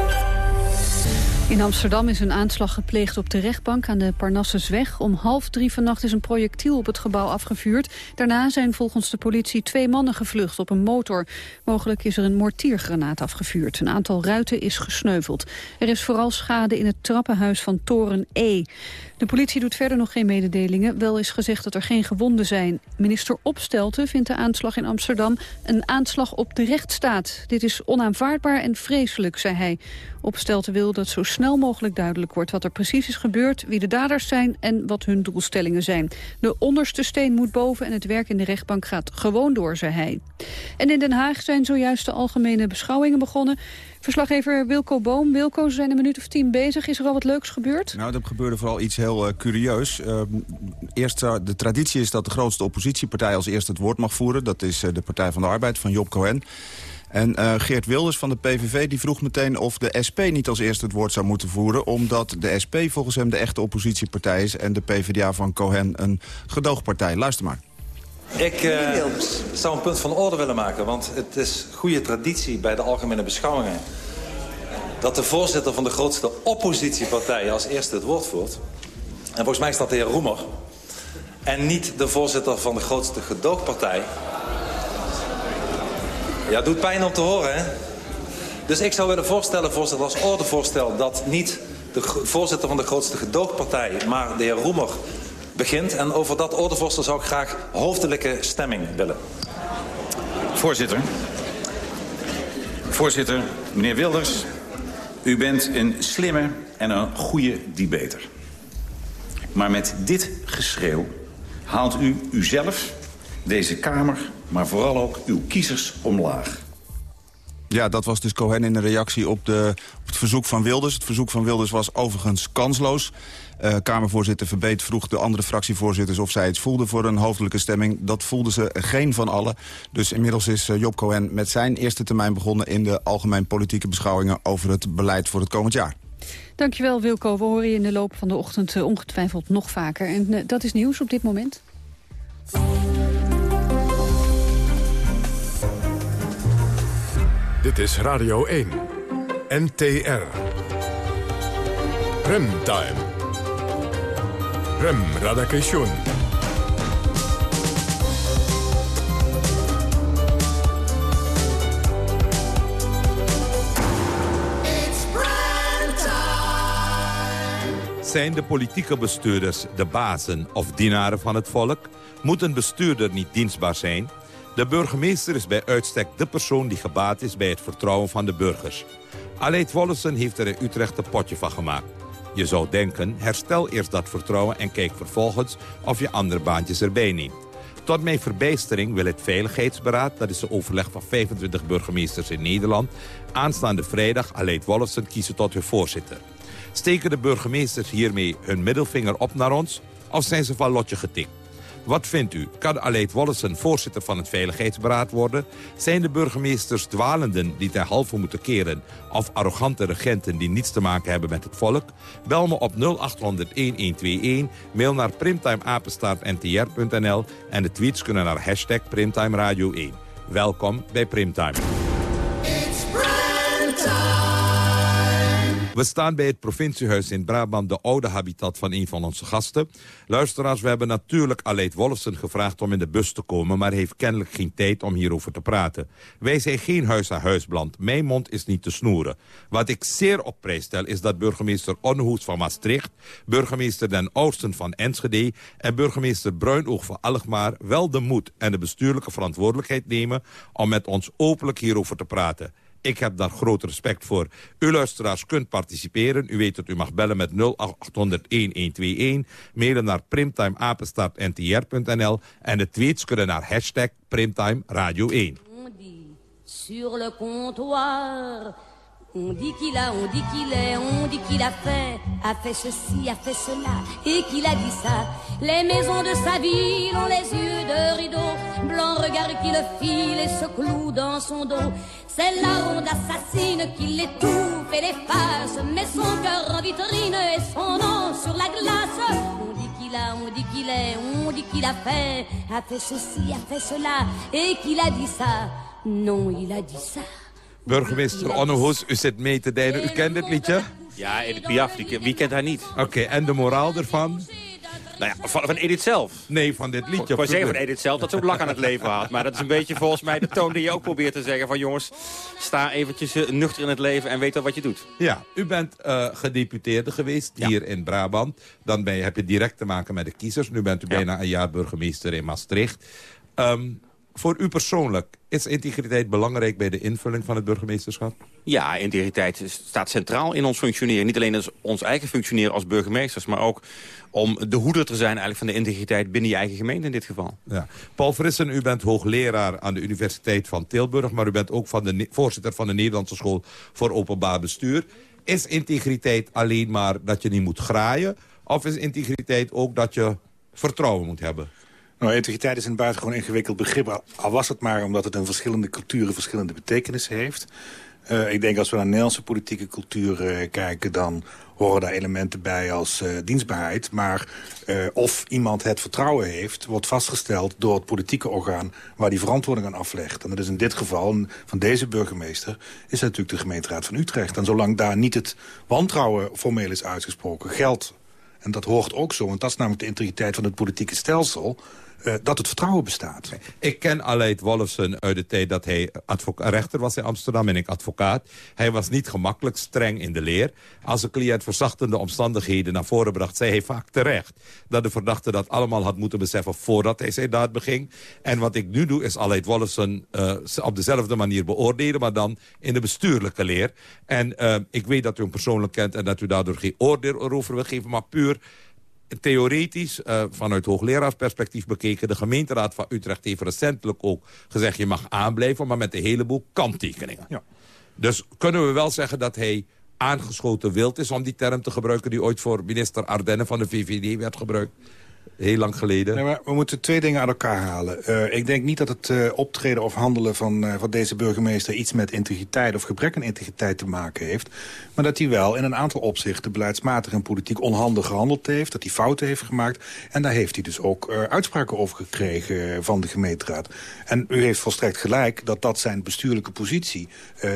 In Amsterdam is een aanslag gepleegd op de rechtbank aan de Parnassusweg. Om half drie vannacht is een projectiel op het gebouw afgevuurd. Daarna zijn volgens de politie twee mannen gevlucht op een motor. Mogelijk is er een mortiergranaat afgevuurd. Een aantal ruiten is gesneuveld. Er is vooral schade in het trappenhuis van toren E. De politie doet verder nog geen mededelingen. Wel is gezegd dat er geen gewonden zijn. Minister Opstelten vindt de aanslag in Amsterdam een aanslag op de rechtsstaat. Dit is onaanvaardbaar en vreselijk, zei hij. Opstelten wil dat zo snel mogelijk duidelijk wordt wat er precies is gebeurd, wie de daders zijn en wat hun doelstellingen zijn. De onderste steen moet boven en het werk in de rechtbank gaat gewoon door, zei hij. En in Den Haag zijn zojuist de algemene beschouwingen begonnen. Verslaggever Wilco Boom. Wilco, ze zijn een minuut of tien bezig. Is er al wat leuks gebeurd? Nou, er gebeurde vooral iets heel uh, curieus. Uh, eerst, uh, de traditie is dat de grootste oppositiepartij als eerste het woord mag voeren. Dat is de Partij van de Arbeid van Job Cohen. En Geert Wilders van de PVV die vroeg meteen of de SP niet als eerste het woord zou moeten voeren... omdat de SP volgens hem de echte oppositiepartij is... en de PvdA van Cohen een gedoogpartij. Luister maar. Ik uh, zou een punt van orde willen maken, want het is goede traditie bij de algemene beschouwingen... dat de voorzitter van de grootste oppositiepartij als eerste het woord voert. En volgens mij is dat de heer Roemer. En niet de voorzitter van de grootste gedoogpartij. Ja, doet pijn om te horen, hè? Dus ik zou willen voorstellen, voorzitter, als ordevoorstel... dat niet de voorzitter van de grootste gedoogpartij, maar de heer Roemer begint. En over dat ordevoorstel zou ik graag hoofdelijke stemming willen. Voorzitter. Voorzitter, meneer Wilders. U bent een slimme en een goede debater. Maar met dit geschreeuw haalt u uzelf, deze Kamer... maar vooral ook uw kiezers omlaag. Ja, dat was dus Cohen in de reactie op, de, op het verzoek van Wilders. Het verzoek van Wilders was overigens kansloos. Uh, Kamervoorzitter Verbeet vroeg de andere fractievoorzitters... of zij het voelden voor een hoofdelijke stemming. Dat voelden ze geen van allen. Dus inmiddels is uh, Job Cohen met zijn eerste termijn begonnen... in de algemeen politieke beschouwingen over het beleid voor het komend jaar. Dankjewel Wilco. We horen je in de loop van de ochtend uh, ongetwijfeld nog vaker. En dat is nieuws op dit moment. Dit is Radio 1. NTR. Remtime. Rem Radakation. Zijn de politieke bestuurders de bazen of dienaren van het volk? Moet een bestuurder niet dienstbaar zijn? De burgemeester is bij uitstek de persoon die gebaat is bij het vertrouwen van de burgers. Aleid Wollesen heeft er in Utrecht een potje van gemaakt. Je zou denken, herstel eerst dat vertrouwen en kijk vervolgens of je andere baantjes erbij neemt. Tot mijn verbijstering wil het Veiligheidsberaad, dat is de overleg van 25 burgemeesters in Nederland, aanstaande vrijdag Aleid Wollesen kiezen tot hun voorzitter. Steken de burgemeesters hiermee hun middelvinger op naar ons of zijn ze van lotje getikt? Wat vindt u? Kan Aleid Wollesen voorzitter van het Veiligheidsberaad worden? Zijn de burgemeesters dwalenden die ter halve moeten keren... of arrogante regenten die niets te maken hebben met het volk? Bel me op 0800-1121, mail naar primtimeapenstaartntr.nl... en de tweets kunnen naar hashtag Primtime Radio 1. Welkom bij Primtime. We staan bij het provinciehuis in Brabant, de oude habitat van een van onze gasten. Luisteraars, we hebben natuurlijk Aleid Wolfsen gevraagd om in de bus te komen... maar heeft kennelijk geen tijd om hierover te praten. Wij zijn geen huis-aan-huisbrand. Mijn mond is niet te snoeren. Wat ik zeer op prijs stel is dat burgemeester Onhoes van Maastricht... burgemeester Den Oosten van Enschede... en burgemeester Bruinoog van Alkmaar wel de moed en de bestuurlijke verantwoordelijkheid nemen... om met ons openlijk hierover te praten. Ik heb daar groot respect voor. U luisteraars kunt participeren. U weet dat u mag bellen met 0800-1121. Mailen naar primtimeapenstaartntr.nl. En de tweets kunnen naar hashtag Primtime Radio 1. sur le comptoir. On dit qu'il a, on dit qu'il est, on dit qu'il a fait, a fait ceci, a fait cela, et qu'il a dit ça. Les maisons de sa ville ont les yeux de rideau, blanc regard qui le file et se cloue dans son dos. C'est la ronde assassine qui l'étouffe et l'efface, met son cœur en vitrine et son nom sur la glace. On dit qu'il a, on dit qu'il est, on dit qu'il a fait, a fait ceci, a fait cela, et qu'il a dit ça. Non, il a dit ça. Burgemeester Onnehoes, u zit mee te dijden. U kent dit liedje? Ja, Edith Piaf, die, wie kent haar niet? Oké, en de moraal ervan? Nou ja, van, van Edith zelf. Nee, van dit liedje. Ik wou zeggen van Edith zelf dat ze ook lak aan het leven had. Maar dat is een beetje volgens mij de toon die je ook probeert te zeggen. Van jongens, sta eventjes eh, nuchter in het leven en weet wel wat je doet. Ja, u bent eh, gedeputeerde geweest hier in Brabant. Dan ben je, heb je direct te maken met de kiezers. Nu bent u bijna een jaar burgemeester in Maastricht. Ehm, voor u persoonlijk, is integriteit belangrijk bij de invulling van het burgemeesterschap? Ja, integriteit staat centraal in ons functioneren. Niet alleen ons eigen functioneren als burgemeesters... maar ook om de hoeder te zijn eigenlijk van de integriteit binnen je eigen gemeente in dit geval. Ja. Paul Frissen, u bent hoogleraar aan de Universiteit van Tilburg... maar u bent ook van de voorzitter van de Nederlandse School voor Openbaar Bestuur. Is integriteit alleen maar dat je niet moet graaien... of is integriteit ook dat je vertrouwen moet hebben? Nou, integriteit is een buitengewoon ingewikkeld begrip. al- was het maar omdat het in verschillende culturen verschillende betekenissen heeft. Eh, ik denk als we naar Nederlandse politieke cultuur eh, kijken... dan horen daar elementen bij als eh, dienstbaarheid. Maar of iemand het vertrouwen heeft... wordt vastgesteld door het politieke orgaan... waar die verantwoording aan aflegt. En dat is in dit geval van deze burgemeester... is natuurlijk de gemeenteraad van Utrecht. En zolang daar niet het wantrouwen formeel is uitgesproken... geldt en dat hoort ook zo, want dat is namelijk de integriteit van het politieke stelsel... eh, dat het vertrouwen bestaat. Ik ken Aleid Wolfsen uit de tijd dat hij rechter was in Amsterdam en ik advocaat. Hij was niet gemakkelijk streng in de leer. Als een cliënt verzachtende omstandigheden naar voren bracht... zei hij vaak terecht dat de verdachte dat allemaal had moeten beseffen... voordat hij zijn daad beging. En wat ik nu doe is Aleid Wolfsen eh, op dezelfde manier beoordelen... maar dan in de bestuurlijke leer. En eh, ik weet dat u hem persoonlijk kent... en dat u daardoor geen oordeel erover wil geven... maar puur theoretisch, eh, vanuit hoogleraarsperspectief bekeken... de gemeenteraad van Utrecht heeft recentelijk ook gezegd... je mag aanblijven, maar met een heleboel kanttekeningen. Ja. Dus kunnen we wel zeggen dat hij aangeschoten wild is... om die term te gebruiken die ooit voor minister Ardenne van de VVD werd gebruikt. Heel lang geleden. Nee, maar we moeten twee dingen aan elkaar halen. Eh, ik denk niet dat het eh, optreden of handelen van, eh, van deze burgemeester... iets met integriteit of gebrek aan integriteit te maken heeft. Maar dat hij wel in een aantal opzichten beleidsmatig en politiek onhandig gehandeld heeft. Dat hij fouten heeft gemaakt. En daar heeft hij dus ook uitspraken over gekregen van de gemeenteraad. En u heeft volstrekt gelijk dat dat zijn bestuurlijke positie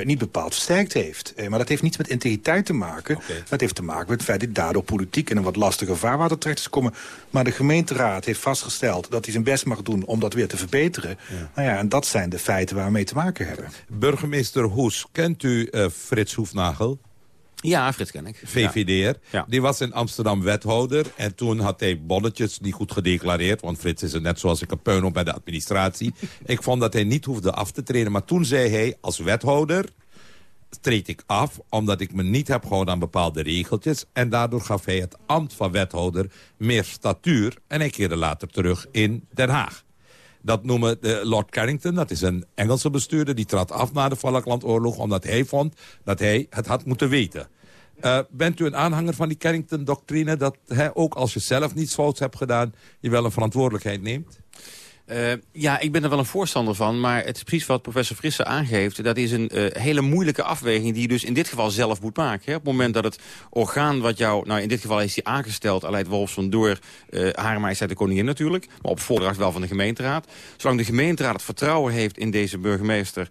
niet bepaald versterkt heeft. Maar dat heeft niets met integriteit te maken. Dat heeft te maken met het feit dat daardoor politiek in een wat lastiger vaarwater terecht is gekomen. Maar de gemeenteraad heeft vastgesteld dat hij zijn best mag doen om dat weer te verbeteren. Nou ja, en dat zijn de feiten waar we mee te maken hebben. Burgemeester Hoes, kent u eh, Frits Hoefnagel? Ja, Frits ken ik. VVD'er. Ja. Die was in Amsterdam wethouder. En toen had hij bonnetjes niet goed gedeclareerd. Want Frits is er net zoals ik een puin op bij de administratie. ik vond dat hij niet hoefde af te treden. Maar toen zei hij, als wethouder treed ik af... omdat ik me niet heb gehouden aan bepaalde regeltjes. En daardoor gaf hij het ambt van wethouder meer statuur. En hij keerde later terug in Den Haag. Dat noemen de Lord Carrington, dat is een Engelse bestuurder... die trad af na de Falklandoorlog omdat hij vond dat hij het had moeten weten. Eh, bent u een aanhanger van die Carrington-doctrine... dat hè, ook als je zelf niets fouts hebt gedaan... je wel een verantwoordelijkheid neemt? Uh, ja, ik ben er wel een voorstander van, maar het is precies wat professor Frisse aangeeft. Dat is een uh, hele moeilijke afweging die je dus in dit geval zelf moet maken. Hè? Op het moment dat het orgaan wat jou, nou in dit geval is hij aangesteld, Aleid Wolfson, door uh, Hare Majesteit de Koningin natuurlijk, maar op voordracht wel van de gemeenteraad. Zolang de gemeenteraad het vertrouwen heeft in deze burgemeester,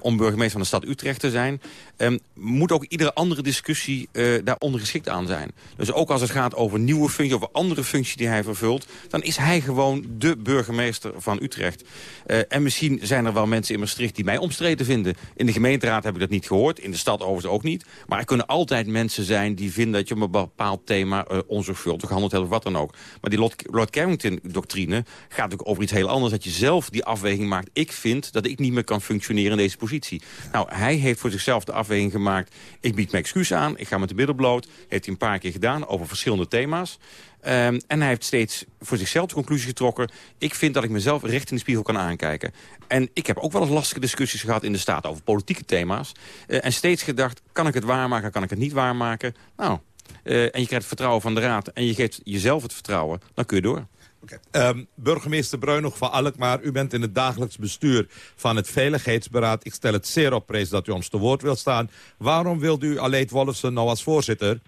om burgemeester van de stad Utrecht te zijn, um, moet ook iedere andere discussie daar ondergeschikt aan zijn. Dus ook als het gaat over nieuwe functie, over andere functie die hij vervult, dan is hij gewoon de burgemeester van Utrecht. Uh, en misschien zijn er wel mensen in Maastricht die mij omstreden vinden. In de gemeenteraad heb ik dat niet gehoord. In de stad overigens ook niet. Maar er kunnen altijd mensen zijn die vinden dat je op een bepaald thema uh, onzorgvuldig gehandeld hebt of wat dan ook. Maar die Lord, Carrington-doctrine gaat natuurlijk over iets heel anders. Dat je zelf die afweging maakt. Ik vind dat ik niet meer kan functioneren in deze positie. Nou, hij heeft voor zichzelf de afweging gemaakt. Ik bied mijn excuus aan. Ik ga met de middel bloot. Heeft hij een paar keer gedaan over verschillende thema's. Um, en hij heeft steeds voor zichzelf de conclusie getrokken... ik vind dat ik mezelf recht in de spiegel kan aankijken. En ik heb ook wel eens lastige discussies gehad in de Staat... over politieke thema's. Uh, en steeds gedacht, kan ik het waarmaken, kan ik het niet waarmaken? Nou, uh, en je krijgt het vertrouwen van de Raad... en je geeft jezelf het vertrouwen, dan kun je door. Okay. Um, burgemeester Bruinog van Alkmaar, u bent in het dagelijks bestuur van het Veiligheidsberaad. Ik stel het zeer op prijs dat u ons te woord wilt staan. Waarom wilt u Aleid Wolfsen nou als voorzitter?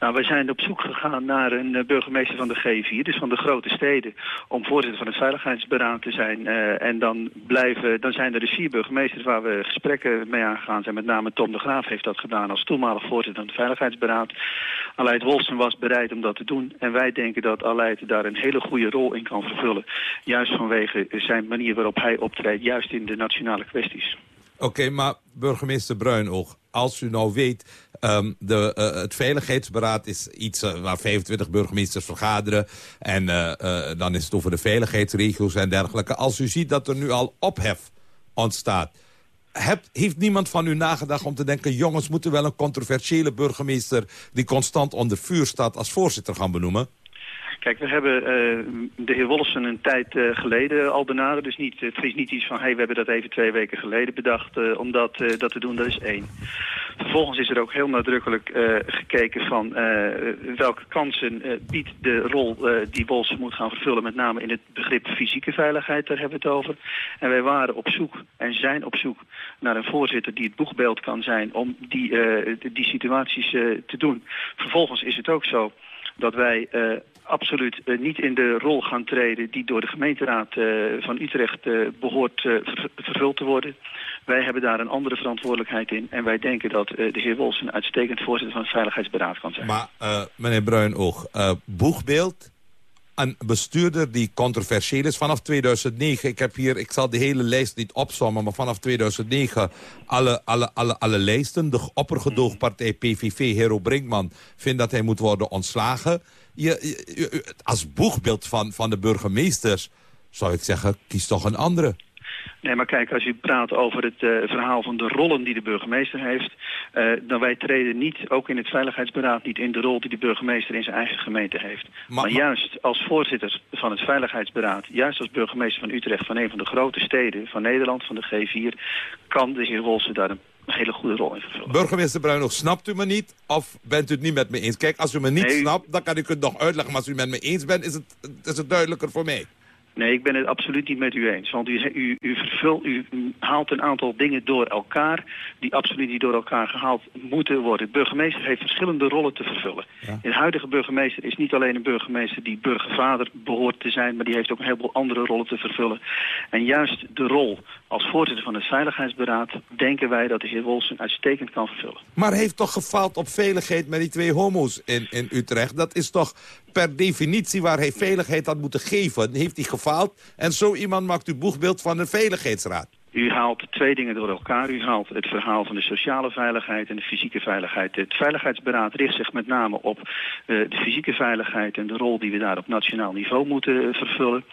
Nou, wij zijn op zoek gegaan naar een uh, burgemeester van de G4, dus van de grote steden, om voorzitter van het Veiligheidsberaad te zijn. Uh, en dan, blijven, dan zijn er dus vier burgemeesters waar we gesprekken mee aangegaan zijn. Met name Tom de Graaf heeft dat gedaan als toenmalig voorzitter van het Veiligheidsberaad. Aleid Wolfsen was bereid om dat te doen. En wij denken dat Aleid daar een hele goede rol in kan vervullen. Juist vanwege zijn manier waarop hij optreedt, juist in de nationale kwesties. Oké, maar burgemeester Bruinoog, als u nou weet... Um, de, uh, het Veiligheidsberaad is iets uh, waar 25 burgemeesters vergaderen... en uh, dan is het over de veiligheidsregio's en dergelijke. Als u ziet dat er nu al ophef ontstaat... Hebt, heeft niemand van u nagedacht om te denken... jongens, moeten wel een controversiële burgemeester... die constant onder vuur staat als voorzitter gaan benoemen? Kijk, we hebben de heer Wolfsen een tijd geleden al benaderd. Dus niet, het is niet iets van, hey, we hebben dat even twee weken geleden bedacht om dat, dat te doen. Dat is één. Vervolgens is er ook heel nadrukkelijk gekeken van welke kansen biedt de rol die Wolfsen moet gaan vervullen. Met name in het begrip fysieke veiligheid, daar hebben we het over. En wij waren op zoek en zijn op zoek naar een voorzitter die het boegbeeld kan zijn om die, die situaties te doen. Vervolgens is het ook zo dat wij uh, absoluut uh, niet in de rol gaan treden die door de gemeenteraad uh, van Utrecht behoort ver vervuld te worden. Wij hebben daar een andere verantwoordelijkheid in en wij denken dat de heer Wols een uitstekend voorzitter van het Veiligheidsberaad kan zijn. Maar meneer Bruinoog, boegbeeld een bestuurder die controversieel is vanaf 2009. Ik heb hier, ik zal de hele lijst niet opzommen, maar vanaf 2009 alle, alle, alle, alle lijsten. De oppergedoogpartij PVV, Hero Brinkman, vindt dat hij moet worden ontslagen. Je, je, als boegbeeld van, van de burgemeesters zou ik zeggen, kies toch een andere. Nee, maar kijk, als u praat over het uh, verhaal van de rollen die de burgemeester heeft... Uh, dan wij treden niet, ook in het Veiligheidsberaad, niet in de rol die de burgemeester in zijn eigen gemeente heeft. Maar, maar juist als voorzitter van het Veiligheidsberaad, juist als burgemeester van Utrecht... van een van de grote steden van Nederland, van de G4, kan de heer Wolse daar een hele goede rol in vervullen. Burgemeester Bruinog, snapt u me niet of bent u het niet met me eens? Kijk, als u me niet nee, snapt, dan kan ik het nog uitleggen. Maar als u het met me eens bent, is het, is het duidelijker voor mij. Nee, ik ben het absoluut niet met u eens. Want u, u, u, vervult, u haalt een aantal dingen door elkaar... die absoluut niet door elkaar gehaald moeten worden. De burgemeester heeft verschillende rollen te vervullen. Ja. De huidige burgemeester is niet alleen een burgemeester... die burgervader behoort te zijn... maar die heeft ook een heleboel andere rollen te vervullen. En juist de rol als voorzitter van het Veiligheidsberaad... denken wij dat de heer Wolsen uitstekend kan vervullen. Maar heeft toch gefaald op veiligheid met die twee homo's in, in Utrecht? Dat is toch per definitie waar hij veiligheid had moeten geven, heeft hij gefaald. En zo iemand maakt u boegbeeld van een veiligheidsraad. U haalt twee dingen door elkaar. U haalt het verhaal van de sociale veiligheid en de fysieke veiligheid. Het Veiligheidsberaad richt zich met name op uh, de fysieke veiligheid en de rol die we daar op nationaal niveau moeten uh, vervullen.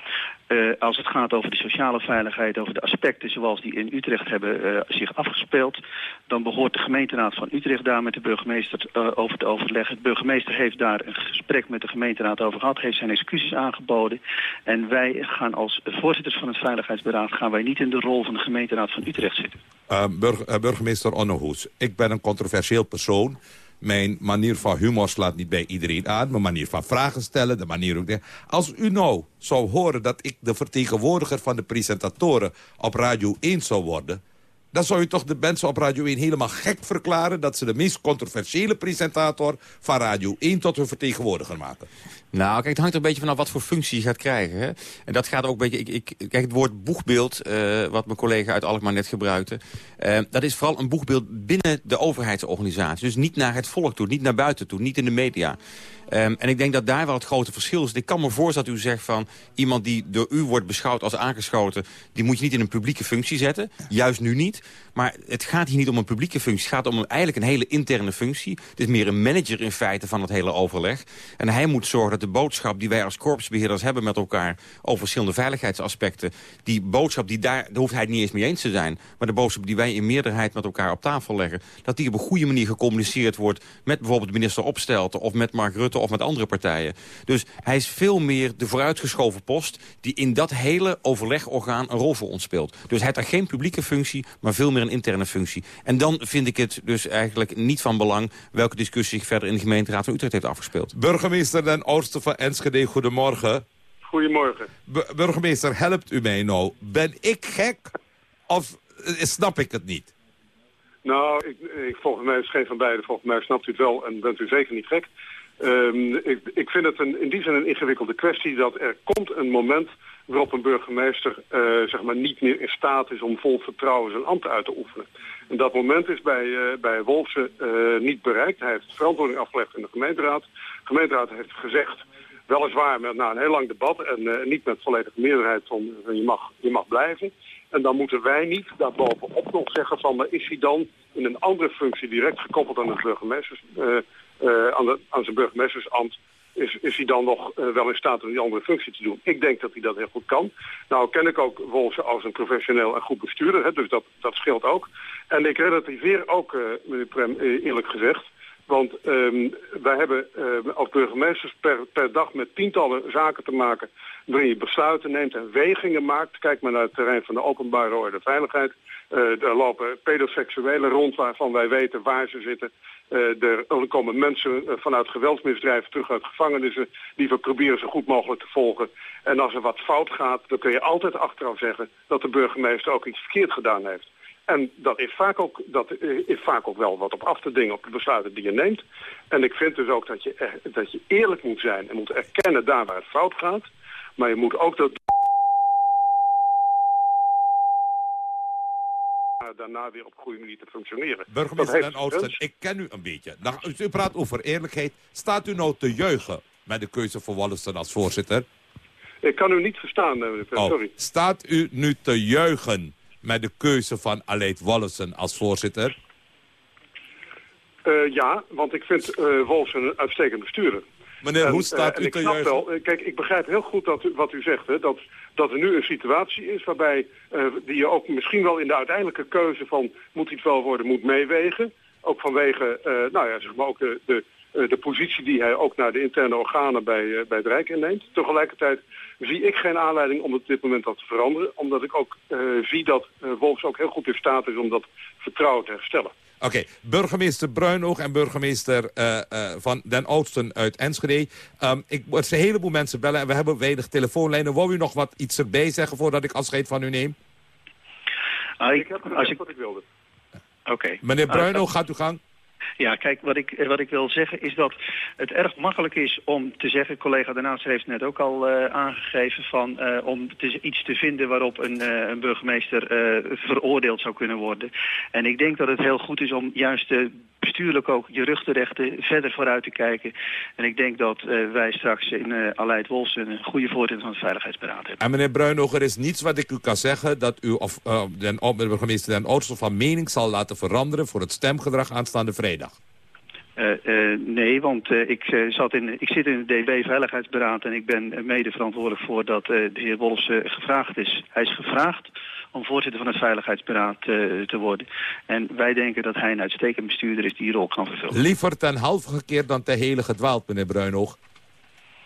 Uh, als het gaat over de sociale veiligheid, over de aspecten zoals die in Utrecht hebben uh, zich afgespeeld, dan behoort de gemeenteraad van Utrecht daar met de burgemeester uh, over te overleggen. De burgemeester heeft daar een gesprek met de gemeenteraad over gehad, heeft zijn excuses aangeboden. En wij gaan als voorzitters van het Veiligheidsberaad gaan wij niet in de rol van de gemeenteraad van Utrecht zitten. Burg, burgemeester Onno Hoes, ik ben een controversieel persoon. Mijn manier van humor slaat niet bij iedereen aan. Mijn manier van vragen stellen, de manier ook... Als u nou zou horen dat ik de vertegenwoordiger van de presentatoren op Radio 1 zou worden... dan zou je toch de mensen op Radio 1 helemaal gek verklaren... dat ze de meest controversiële presentator van Radio 1 tot hun vertegenwoordiger maken. Nou, kijk, het hangt er een beetje vanaf wat voor functie je gaat krijgen. Hè? En dat gaat ook een beetje... Ik, ik, kijk, het woord boegbeeld, eh, wat mijn collega uit Alkmaar net gebruikte... eh, dat is vooral een boegbeeld binnen de overheidsorganisatie. Dus niet naar het volk toe, niet naar buiten toe, niet in de media. Um, en ik denk dat daar wel het grote verschil is. Ik kan me voorstellen dat u zegt van... iemand die door u wordt beschouwd als aangeschoten... die moet je niet in een publieke functie zetten. Juist nu niet. Maar het gaat hier niet om een publieke functie. Het gaat om eigenlijk een hele interne functie. Het is meer een manager in feite van het hele overleg. En hij moet zorgen de boodschap die wij als korpsbeheerders hebben met elkaar... over verschillende veiligheidsaspecten... die boodschap, die daar, daar hoeft hij het niet eens mee eens te zijn... maar de boodschap die wij in meerderheid met elkaar op tafel leggen... dat die op een goede manier gecommuniceerd wordt... met bijvoorbeeld minister Opstelten of met Mark Rutte of met andere partijen. Dus hij is veel meer de vooruitgeschoven post... die in dat hele overlegorgaan een rol voor ons speelt. Dus hij heeft daar geen publieke functie, maar veel meer een interne functie. En dan vind ik het dus eigenlijk niet van belang... welke discussie zich verder in de gemeenteraad van Utrecht heeft afgespeeld. Burgemeester Den Oosten van Enschede, goedemorgen. Goedemorgen. B burgemeester, helpt u mij nou? Ben ik gek of eh, snap ik het niet? Nou, ik, ik, volgens mij is geen van beiden. Volgens mij snapt u het wel en bent u zeker niet gek. Um, ik, ik, vind het een, in die zin een ingewikkelde kwestie dat er komt een moment waarop een burgemeester uh, zeg maar niet meer in staat is om vol vertrouwen zijn ambt uit te oefenen. En dat moment is bij, uh, bij Wolfsen uh, niet bereikt. Hij heeft verantwoording afgelegd in de gemeenteraad. Gemeenteraad heeft gezegd, weliswaar met, na een heel lang debat en niet met volledige meerderheid van je mag, je mag blijven. En dan moeten wij niet daarbovenop nog zeggen van, maar is hij dan in een andere functie direct gekoppeld aan burgemeesters, uh, aan, de, zijn burgemeestersambt, is, is hij dan nog wel in staat om die andere functie te doen. Ik denk dat hij dat heel goed kan. Nou ken ik ook Wolfsen als een professioneel en goed bestuurder, hè, dus dat, dat scheelt ook. En ik relativeer ook, uh, meneer Prem, eerlijk gezegd, want um, wij hebben uh, als burgemeesters per, per dag met tientallen zaken te maken... waarin je besluiten neemt en wegingen maakt. Kijk maar naar het terrein van de openbare orde en veiligheid. Uh, er lopen pedoseksuelen rond waarvan wij weten waar ze zitten. Uh, er komen mensen vanuit geweldsmisdrijven terug uit gevangenissen... die we proberen zo goed mogelijk te volgen. En als er wat fout gaat, dan kun je altijd achteraf zeggen... dat de burgemeester ook iets verkeerd gedaan heeft. En dat is, vaak ook, dat is vaak ook wel wat op af te dingen op de besluiten die je neemt. En ik vind dus ook dat je, dat je eerlijk moet zijn en moet erkennen daar waar het fout gaat. Maar je moet ook dat... daarna weer op goede manier te functioneren. Burgemeester Den Oosten, ik ken u een beetje. Nou, u praat over eerlijkheid. Staat u nou te juichen met de keuze voor Wallissen als voorzitter? Ik kan u niet verstaan, meneer oh, sorry. Staat u nu te juichen met de keuze van Aleid Wallassen als voorzitter? Uh, ja, want ik vind uh, een uitstekend bestuurder. Meneer, en, hoe staat uh, juichen? Wel, kijk, ik begrijp heel goed dat u, wat u zegt, hè, dat, dat er nu een situatie is waarbij die je ook misschien wel in de uiteindelijke keuze van moet iets wel worden, moet meewegen. Ook vanwege, nou ja, zeg maar ook de, de, de positie die hij ook naar de interne organen bij, bij het Rijk inneemt. Tegelijkertijd zie ik geen aanleiding om op dit moment dat te veranderen. Omdat ik ook uh, zie dat uh, Wolfs ook heel goed in staat is om dat vertrouwen te herstellen. Oké, okay. burgemeester Bruinoog en burgemeester uh, van Den Oudsten uit Enschede. Um, ik moet een heleboel mensen bellen en we hebben weinig telefoonlijnen. Wou u nog wat iets erbij zeggen voordat ik afscheid van u neem? Ah, ik, ik heb als ik... wat ik wilde. Oké. Okay. Meneer Bruinoog, gaat uw gang. Ja, kijk, wat ik, wat ik wil zeggen is dat het erg makkelijk is om te zeggen... collega daarnaast heeft net ook al uh, aangegeven... Van, uh, om te, iets te vinden waarop een, uh, een burgemeester veroordeeld zou kunnen worden. En ik denk dat het heel goed is om juist bestuurlijk ook je rug verder vooruit te kijken. En ik denk dat wij straks in Aleid Wolsen... een goede voorzitter van het Veiligheidsberaad hebben. En meneer Bruinhoog, er is niets wat ik u kan zeggen... dat u of den, burgemeester Den Oosten van mening zal laten veranderen... voor het stemgedrag aanstaande vrijdag. Uh, uh, nee, want uh, ik, zat in, ik zit in het DB-veiligheidsberaad en ik ben mede verantwoordelijk voor dat de heer Wolfs gevraagd is. Hij is gevraagd om voorzitter van het Veiligheidsberaad te worden. En wij denken dat hij een uitstekend bestuurder is die die rol kan vervullen. Liever ten halve gekeerd dan ten hele gedwaald, meneer Bruinoog.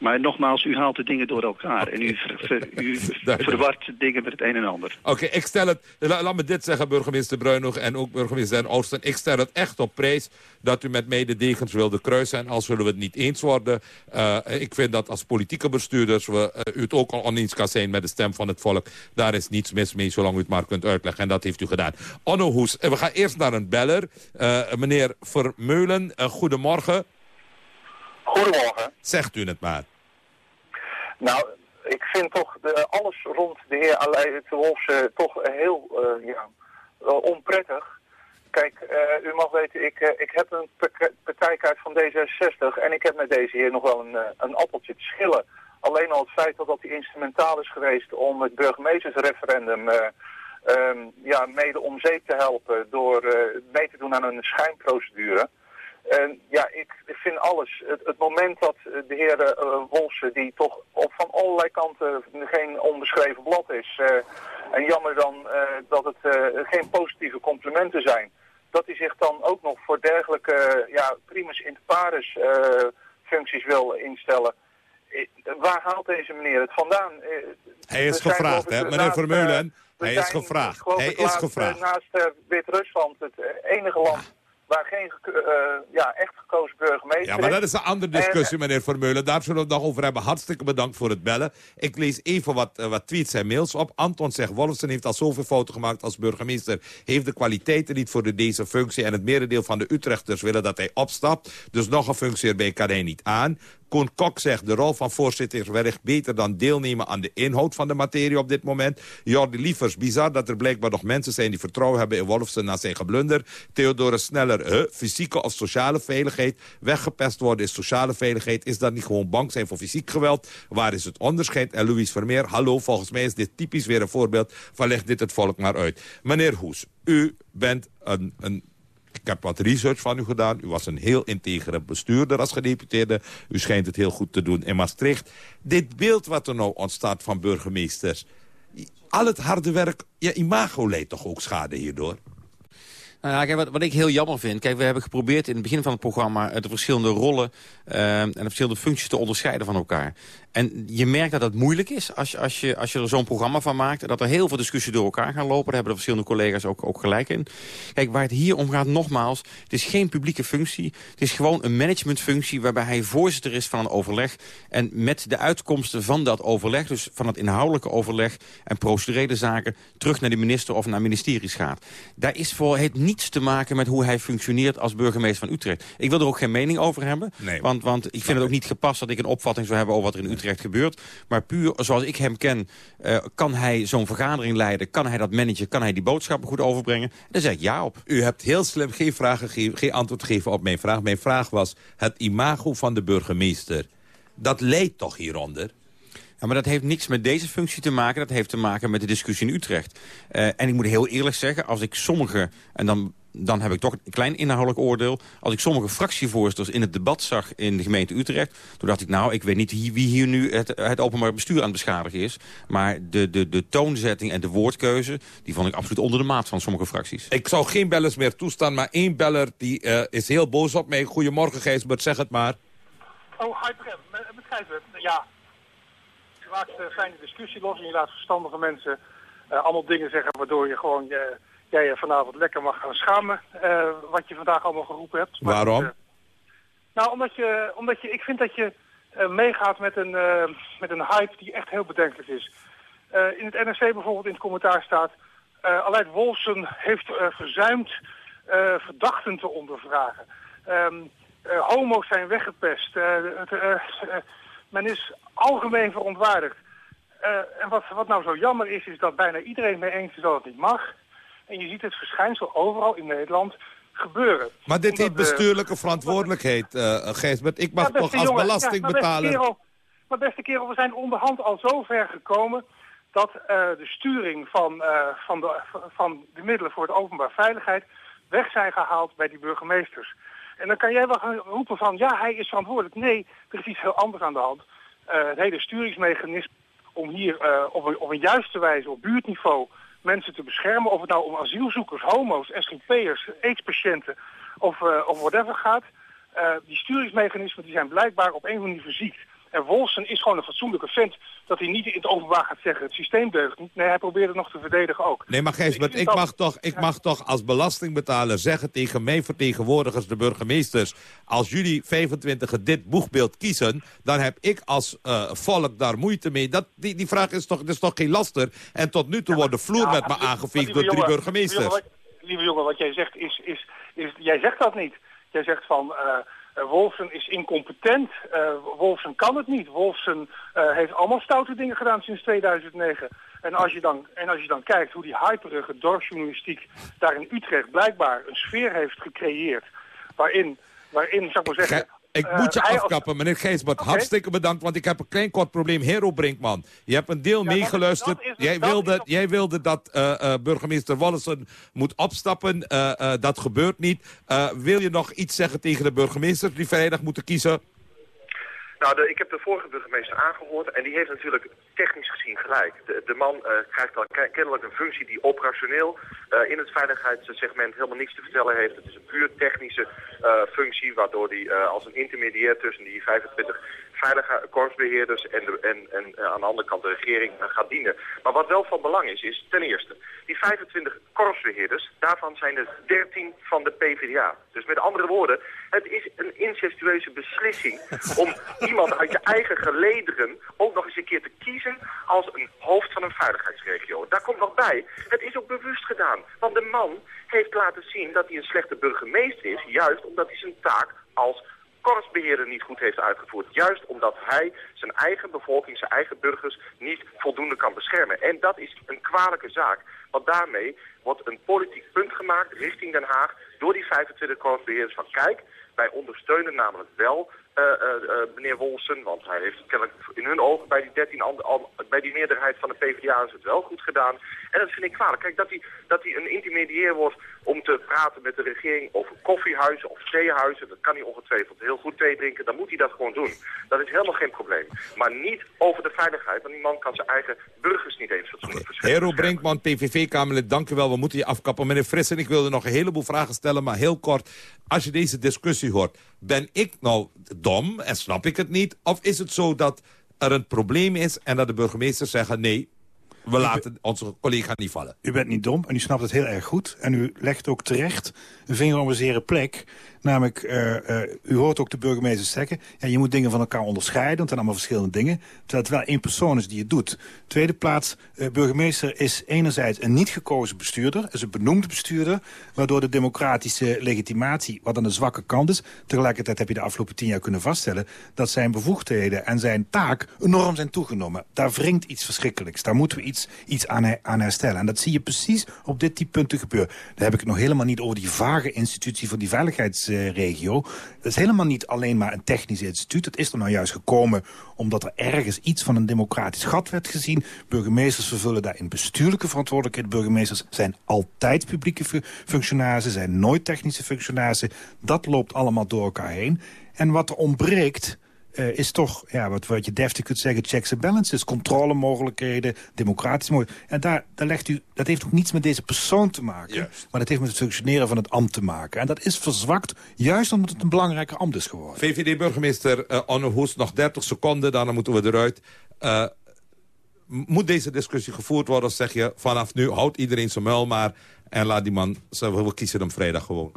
Maar nogmaals, u haalt de dingen door elkaar. En u, ver- ver- u verwart dingen met het een en ander. Oké, ik stel het, la- laat me dit zeggen, burgemeester Bruinog en ook burgemeester Den Oosten. Ik stel het echt op prijs dat u met mij de degens wilde kruisen. En al zullen we het niet eens worden. eh, ik vind dat als politieke bestuurders we, eh, u het ook al oneens kan zijn met de stem van het volk. Daar is niets mis mee, zolang u het maar kunt uitleggen. En dat heeft u gedaan. Onno Hoes, eh, we gaan eerst naar een beller. Eh, meneer Vermeulen, goedemorgen. Goedemorgen. Zegt u het maar. Nou, ik vind toch de, alles rond de heer Aleid Wolfse toch heel eh, ja, onprettig. Kijk, eh, u mag weten, ik, eh, ik heb een partijkaart van D66 en ik heb met deze heer nog wel een, eh, een appeltje te schillen. Alleen al het feit dat dat hij instrumentaal is geweest om het burgemeestersreferendum eh, ehm, ja, mede om zeep te helpen door eh, mee te doen aan een schijnprocedure. En ja, ik, vind alles. Het, het moment dat de heer eh, Wolfsen, die toch op van allerlei kanten geen onbeschreven blad is, eh, en jammer dan eh, dat het geen positieve complimenten zijn, dat hij zich dan ook nog voor dergelijke ja, primus inter pares functies wil instellen. Waar haalt deze meneer het vandaan? Hij is gevraagd, hè, meneer Vermeulen. Hij is gevraagd. Hij is gevraagd. Naast Wit-Rusland het enige land waar geen eh, ja, echt gekozen burgemeester Ja, maar dat is een andere discussie, En, meneer Vermeulen. Daar zullen we het nog over hebben. Hartstikke bedankt voor het bellen. Ik lees even wat, eh, wat tweets en mails op. Anton zegt, Wolfsen heeft al zoveel fouten gemaakt als burgemeester. Heeft de kwaliteiten niet voor de, deze functie. En het merendeel van de Utrechters willen dat hij opstapt. Dus nog een functie erbij kan hij niet aan. Koen Kok zegt, de rol van voorzitter is wellicht beter dan deelnemen aan de inhoud van de materie op dit moment. Jordi Lievers, bizar dat er blijkbaar nog mensen zijn die vertrouwen hebben in Wolfsen na zijn geblunder. Theodore Sneller, fysieke of sociale veiligheid. Weggepest worden is sociale veiligheid. Is dat niet gewoon bang zijn voor fysiek geweld? Waar is het onderscheid? En Louis Vermeer, hallo, volgens mij is dit typisch weer een voorbeeld van leg dit het volk maar uit. Meneer Hoes, u bent een, een ik heb wat research van u gedaan. U was een heel integere bestuurder als gedeputeerde. U schijnt het heel goed te doen in Maastricht. Dit beeld wat er nou ontstaat van burgemeesters... al het harde werk, je imago leidt toch ook schade hierdoor? Nou kijk, wat, wat ik heel jammer vind... Kijk, we hebben geprobeerd in het begin van het programma... eh, de verschillende rollen eh, en de verschillende functies te onderscheiden van elkaar. En je merkt dat dat moeilijk is als je, als je, als je er zo'n programma van maakt... en dat er heel veel discussies door elkaar gaan lopen. Daar hebben de verschillende collega's ook, ook gelijk in. Kijk, waar het hier om gaat, nogmaals... het is geen publieke functie. Het is gewoon een managementfunctie... waarbij hij voorzitter is van een overleg. En met de uitkomsten van dat overleg... dus van het inhoudelijke overleg en procedurele zaken... terug naar de minister of naar ministeries gaat. Daar is voor het niets te maken met hoe hij functioneert als burgemeester van Utrecht. Ik wil er ook geen mening over hebben. Nee. Want, want ik vind het ook niet gepast dat ik een opvatting zou hebben... over wat er in Utrecht gebeurt. Maar puur zoals ik hem ken, eh, kan hij zo'n vergadering leiden... kan hij dat managen, kan hij die boodschappen goed overbrengen? Daar zeg ik ja op. U hebt heel slim geen, vragen gegeven, geen antwoord gegeven op mijn vraag. Mijn vraag was het imago van de burgemeester. Dat leidt toch hieronder? Ja, maar dat heeft niks met deze functie te maken. Dat heeft te maken met de discussie in Utrecht. Eh, en ik moet heel eerlijk zeggen, als ik sommige... en dan, dan heb ik toch een klein inhoudelijk oordeel... als ik sommige fractievoorzitters in het debat zag in de gemeente Utrecht... toen dacht ik, nou, ik weet niet wie wie hier nu het, het openbaar bestuur aan het beschadigen is... maar de, de, de toonzetting en de woordkeuze... die vond ik absoluut onder de maat van sommige fracties. Ik zou geen bellers meer toestaan, maar één beller die, eh, is heel boos op mij. Goedemorgen Gijsbert, zeg het maar. Oh, hi Prem. Met met Gijsbert. Ja, je maakt een fijne discussie los en je laat verstandige mensen eh, allemaal dingen zeggen waardoor je gewoon jij je vanavond lekker mag gaan schamen eh, wat je vandaag allemaal geroepen hebt. Maar, Waarom? eh, nou, omdat je, omdat je, ik vind dat je eh, meegaat met een, met een hype die echt heel bedenkelijk is. In het NRC bijvoorbeeld in het commentaar staat... Aleid Wolfsen heeft verzuimd verdachten te ondervragen. Ehm, eh, homo's zijn weggepest. Het, eh, men is algemeen verontwaardigd. En wat, wat nou zo jammer is, is dat bijna iedereen mee eens is dat het niet mag. En je ziet het verschijnsel overal in Nederland gebeuren. Maar dit heet Omdat, bestuurlijke verantwoordelijkheid, Gijsbert. Ik mag ja, toch als jongen, belastingbetaler... Ja, maar, beste kerel, maar beste kerel, we zijn onderhand al zo ver gekomen dat eh, de sturing van, eh, van, de, van de middelen voor de openbare veiligheid weg zijn gehaald bij die burgemeesters. En dan kan jij wel gaan roepen van, ja, hij is verantwoordelijk. Nee, er is iets heel anders aan de hand. Eh, het hele sturingsmechanisme om hier op, een, op een juiste wijze, op buurtniveau, mensen te beschermen. Of het nou om asielzoekers, homo's, SGP'ers, AIDS-patiënten of, eh, of whatever gaat. Eh, die sturingsmechanismen die zijn blijkbaar op een of andere manier verziekt. En Wolfsen is gewoon een fatsoenlijke vent dat hij niet in het openbaar gaat zeggen... het systeem deugt niet. Nee, hij probeert het nog te verdedigen ook. Nee, maar Gijsbert, ik mag, toch, ik mag toch als belastingbetaler zeggen tegen mijn vertegenwoordigers, de burgemeesters... als jullie 25 dit boegbeeld kiezen, dan heb ik als uh, volk daar moeite mee. Dat, die, die vraag is toch, dat is toch geen laster? En tot nu toe wordt de vloer met me aangeveegd door drie burgemeesters. Lieve jongen, wat, lieve jongen, wat jij zegt is, is, is... Jij zegt dat niet. Jij zegt van... Uh, Wolfsen is incompetent. Uh, Wolfsen kan het niet. Wolfsen uh, heeft allemaal stoute dingen gedaan sinds 2009. En als je dan, en als je dan kijkt hoe die hyperige dorpsjournalistiek daar in Utrecht blijkbaar een sfeer heeft gecreëerd... waarin, waarin zou ik maar zeggen... Ik Uh, moet je afkappen, meneer Gijsbert. Oké. Hartstikke bedankt, want ik heb een klein kort probleem. Hero Brinkman, je hebt een deel meegeluisterd. het- jij, wilde, het- jij wilde dat eh, eh, burgemeester Wallesen moet opstappen. Eh, eh, dat gebeurt niet. Eh, wil je nog iets zeggen tegen de burgemeesters die vrijdag moeten kiezen? Nou, ik heb de vorige burgemeester aangehoord en die heeft natuurlijk technisch gezien gelijk. De, de man eh, krijgt dan ke- kennelijk een functie die operationeel eh, in het veiligheidssegment helemaal niks te vertellen heeft. Het is een puur technische eh, functie waardoor hij als een intermediair tussen die 25 veilige korpsbeheerders en, de, en, en eh, aan de andere kant de regering eh, gaat dienen. Maar wat wel van belang is, is ten eerste, die 25 korpsbeheerders, daarvan zijn er 13 van de PvdA. Dus met andere woorden, het is een incestueuze beslissing om iemand uit je eigen gelederen ook nog eens een keer te kiezen als een hoofd van een veiligheidsregio. Daar komt nog bij, het is ook bewust gedaan. Want de man heeft laten zien dat hij een slechte burgemeester is, juist omdat hij zijn taak als korpsbeheerder niet goed heeft uitgevoerd. Juist omdat hij zijn eigen bevolking, zijn eigen burgers niet voldoende kan beschermen. En dat is een kwalijke zaak. Want daarmee wordt een politiek punt gemaakt richting Den Haag door die 25 korpsbeheerders van kijk, wij ondersteunen namelijk wel meneer Wolsen, want hij heeft het kennelijk in hun ogen bij die 13 ander- al, bij die meerderheid van de PvdA is het wel goed gedaan. En dat vind ik kwalijk. Kijk, dat hij, dat hij een intermediair wordt om te praten met de regering over koffiehuizen of theehuizen, dat kan hij ongetwijfeld heel goed thee drinken, dan moet hij dat gewoon doen. Dat is helemaal geen probleem. Maar niet over de veiligheid, want die man kan zijn eigen burgers niet eens fatsoenlijk. Hero Brinkman, PVV-Kamerlid, dank u wel. We moeten je afkappen. Meneer Frissen, ik wilde nog een heleboel vragen stellen, maar heel kort. Als je deze discussie hoort, ben ik nou dom en snap ik het niet? Of is het zo dat er een probleem is en dat de burgemeesters zeggen... nee, we laten onze collega niet vallen? U bent niet dom en u snapt het heel erg goed. En u legt ook terecht een vinger op een zere plek. Namelijk, eh, eh, u hoort ook de burgemeesters zeggen... Ja, je moet dingen van elkaar onderscheiden, want het zijn allemaal verschillende dingen. Terwijl het wel één persoon is die het doet. Tweede plaats, eh, burgemeester is enerzijds een niet gekozen bestuurder... is een benoemde bestuurder, waardoor de democratische legitimatie... wat aan de zwakke kant is. Tegelijkertijd heb je de afgelopen tien jaar kunnen vaststellen... dat zijn bevoegdheden en zijn taak enorm zijn toegenomen. Daar wringt iets verschrikkelijks. Daar moeten we iets, iets aan, aan herstellen. En dat zie je precies op dit type punten gebeuren. Dan heb ik het nog helemaal niet over die vage institutie van die veiligheidsregio. Dat is helemaal niet alleen maar een technisch instituut. Dat is er nou juist gekomen omdat er ergens iets van een democratisch gat werd gezien. Burgemeesters vervullen daarin bestuurlijke verantwoordelijkheid. Burgemeesters zijn altijd publieke fu- functionarissen, zijn nooit technische functionarissen. Dat loopt allemaal door elkaar heen. En wat er ontbreekt... eh, is toch, ja, wat, wat je deftig kunt zeggen, checks en balances. Controlemogelijkheden, democratische mogelijkheden. En daar, daar legt u, dat heeft ook niets met deze persoon te maken. Maar dat heeft met het functioneren van het ambt te maken. En dat is verzwakt, juist omdat het een belangrijker ambt is geworden. VVD-burgemeester uh, Onno Hoes, nog 30 seconden, daarna moeten we eruit. Eh, moet deze discussie gevoerd worden of zeg je vanaf nu houdt iedereen zijn muil maar... en laat die man, ze- we kiezen hem vrijdag gewoon.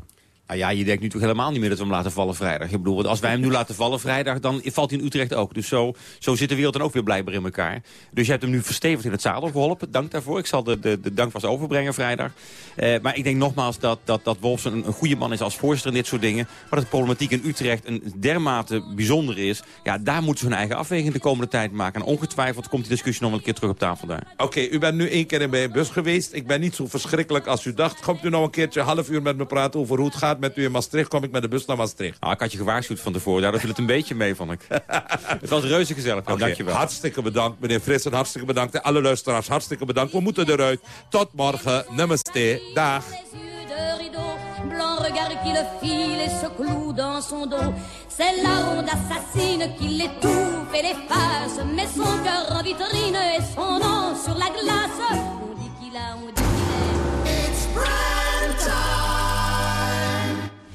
Nou ja, je denkt nu toch helemaal niet meer dat we hem laten vallen vrijdag. Ik bedoel, want als wij hem nu laten vallen vrijdag, dan valt hij in Utrecht ook. Dus zo, zo zit de wereld dan ook weer blijkbaar in elkaar. Dus je hebt hem nu verstevigd in het zadel geholpen. Dank daarvoor. Ik zal de, de, de dank vast overbrengen vrijdag. Eh, maar ik denk nogmaals dat, dat, dat Wolfsen een, een goede man is als voorzitter in dit soort dingen. Maar dat de problematiek in Utrecht een dermate bijzonder is. Ja, daar moeten ze hun eigen afweging de komende tijd maken. En ongetwijfeld komt die discussie nog wel een keer terug op tafel daar. Oké, u bent nu één keer in mijn bus geweest. Ik ben niet zo verschrikkelijk als u dacht. Komt u nou een keertje half uur met me praten over hoe het gaat met u in Maastricht? Kom ik met de bus naar Maastricht. Nou, ik had je gewaarschuwd van tevoren. Daardoor viel het een beetje mee, vond ik. het was reuze gezellig. Oké, Dankjewel. Hartstikke bedankt, meneer Frissen. Hartstikke bedankt. En alle luisteraars, hartstikke bedankt. We moeten eruit. Tot morgen. Namaste. Dag. de rideau, blanc regard qui le file et se cloue dans son dos. C'est la ronde assassine qui l'étouffe et l'efface, met son cœur en vitrine et son nom sur la glace. On dit qu'il a, on dit qu'il est. It's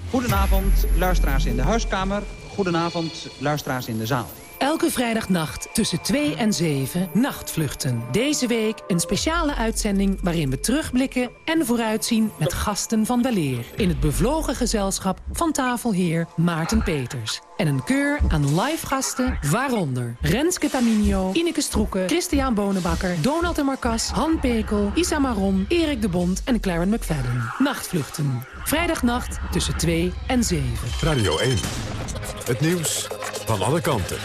Goedenavond, luisteraars in de huiskamer. Goedenavond, luisteraars in de zaal. Elke vrijdagnacht tussen 2 en 7 Nachtvluchten. Deze week een speciale uitzending waarin we terugblikken en vooruitzien met gasten van weleer. In het bevlogen gezelschap van tafelheer Maarten Peters. En een keur aan live gasten, waaronder Renske Taminio, Ineke Stroeken, Christian Bonenbakker, Donald de Marcas, Han Pekel, Isa Maron, Erik de Bond en Claren McFadden. Nachtvluchten. Vrijdagnacht tussen 2 en 7. Radio 1. Het nieuws van alle kanten.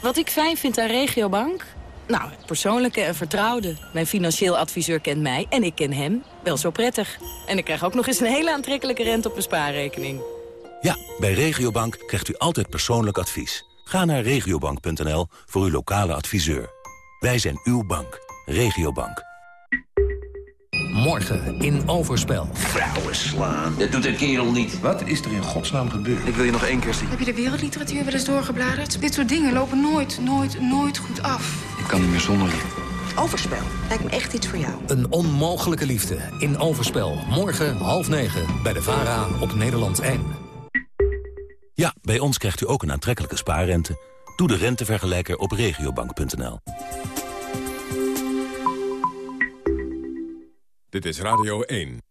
Wat ik fijn vind aan Regiobank? Nou, het persoonlijke en vertrouwde. Mijn financieel adviseur kent mij en ik ken hem wel zo prettig. En ik krijg ook nog eens een hele aantrekkelijke rente op mijn spaarrekening. Ja, bij Regiobank krijgt u altijd persoonlijk advies. Ga naar regiobank.nl voor uw lokale adviseur. Wij zijn uw bank. Regiobank. Morgen in Overspel. Vrouwen slaan. Dat doet een kerel niet. Wat is er in godsnaam gebeurd? Ik wil je nog één keer zien. Heb je de wereldliteratuur wel eens doorgebladerd? Dit soort dingen lopen nooit, nooit, nooit goed af. Ik kan niet meer zonder je. Overspel. Lijkt me echt iets voor jou. Een onmogelijke liefde in Overspel. Morgen half negen bij de VARA op Nederland 1. Ja, bij ons krijgt u ook een aantrekkelijke spaarrente. Doe de rentevergelijker op regiobank.nl. Dit is Radio 1.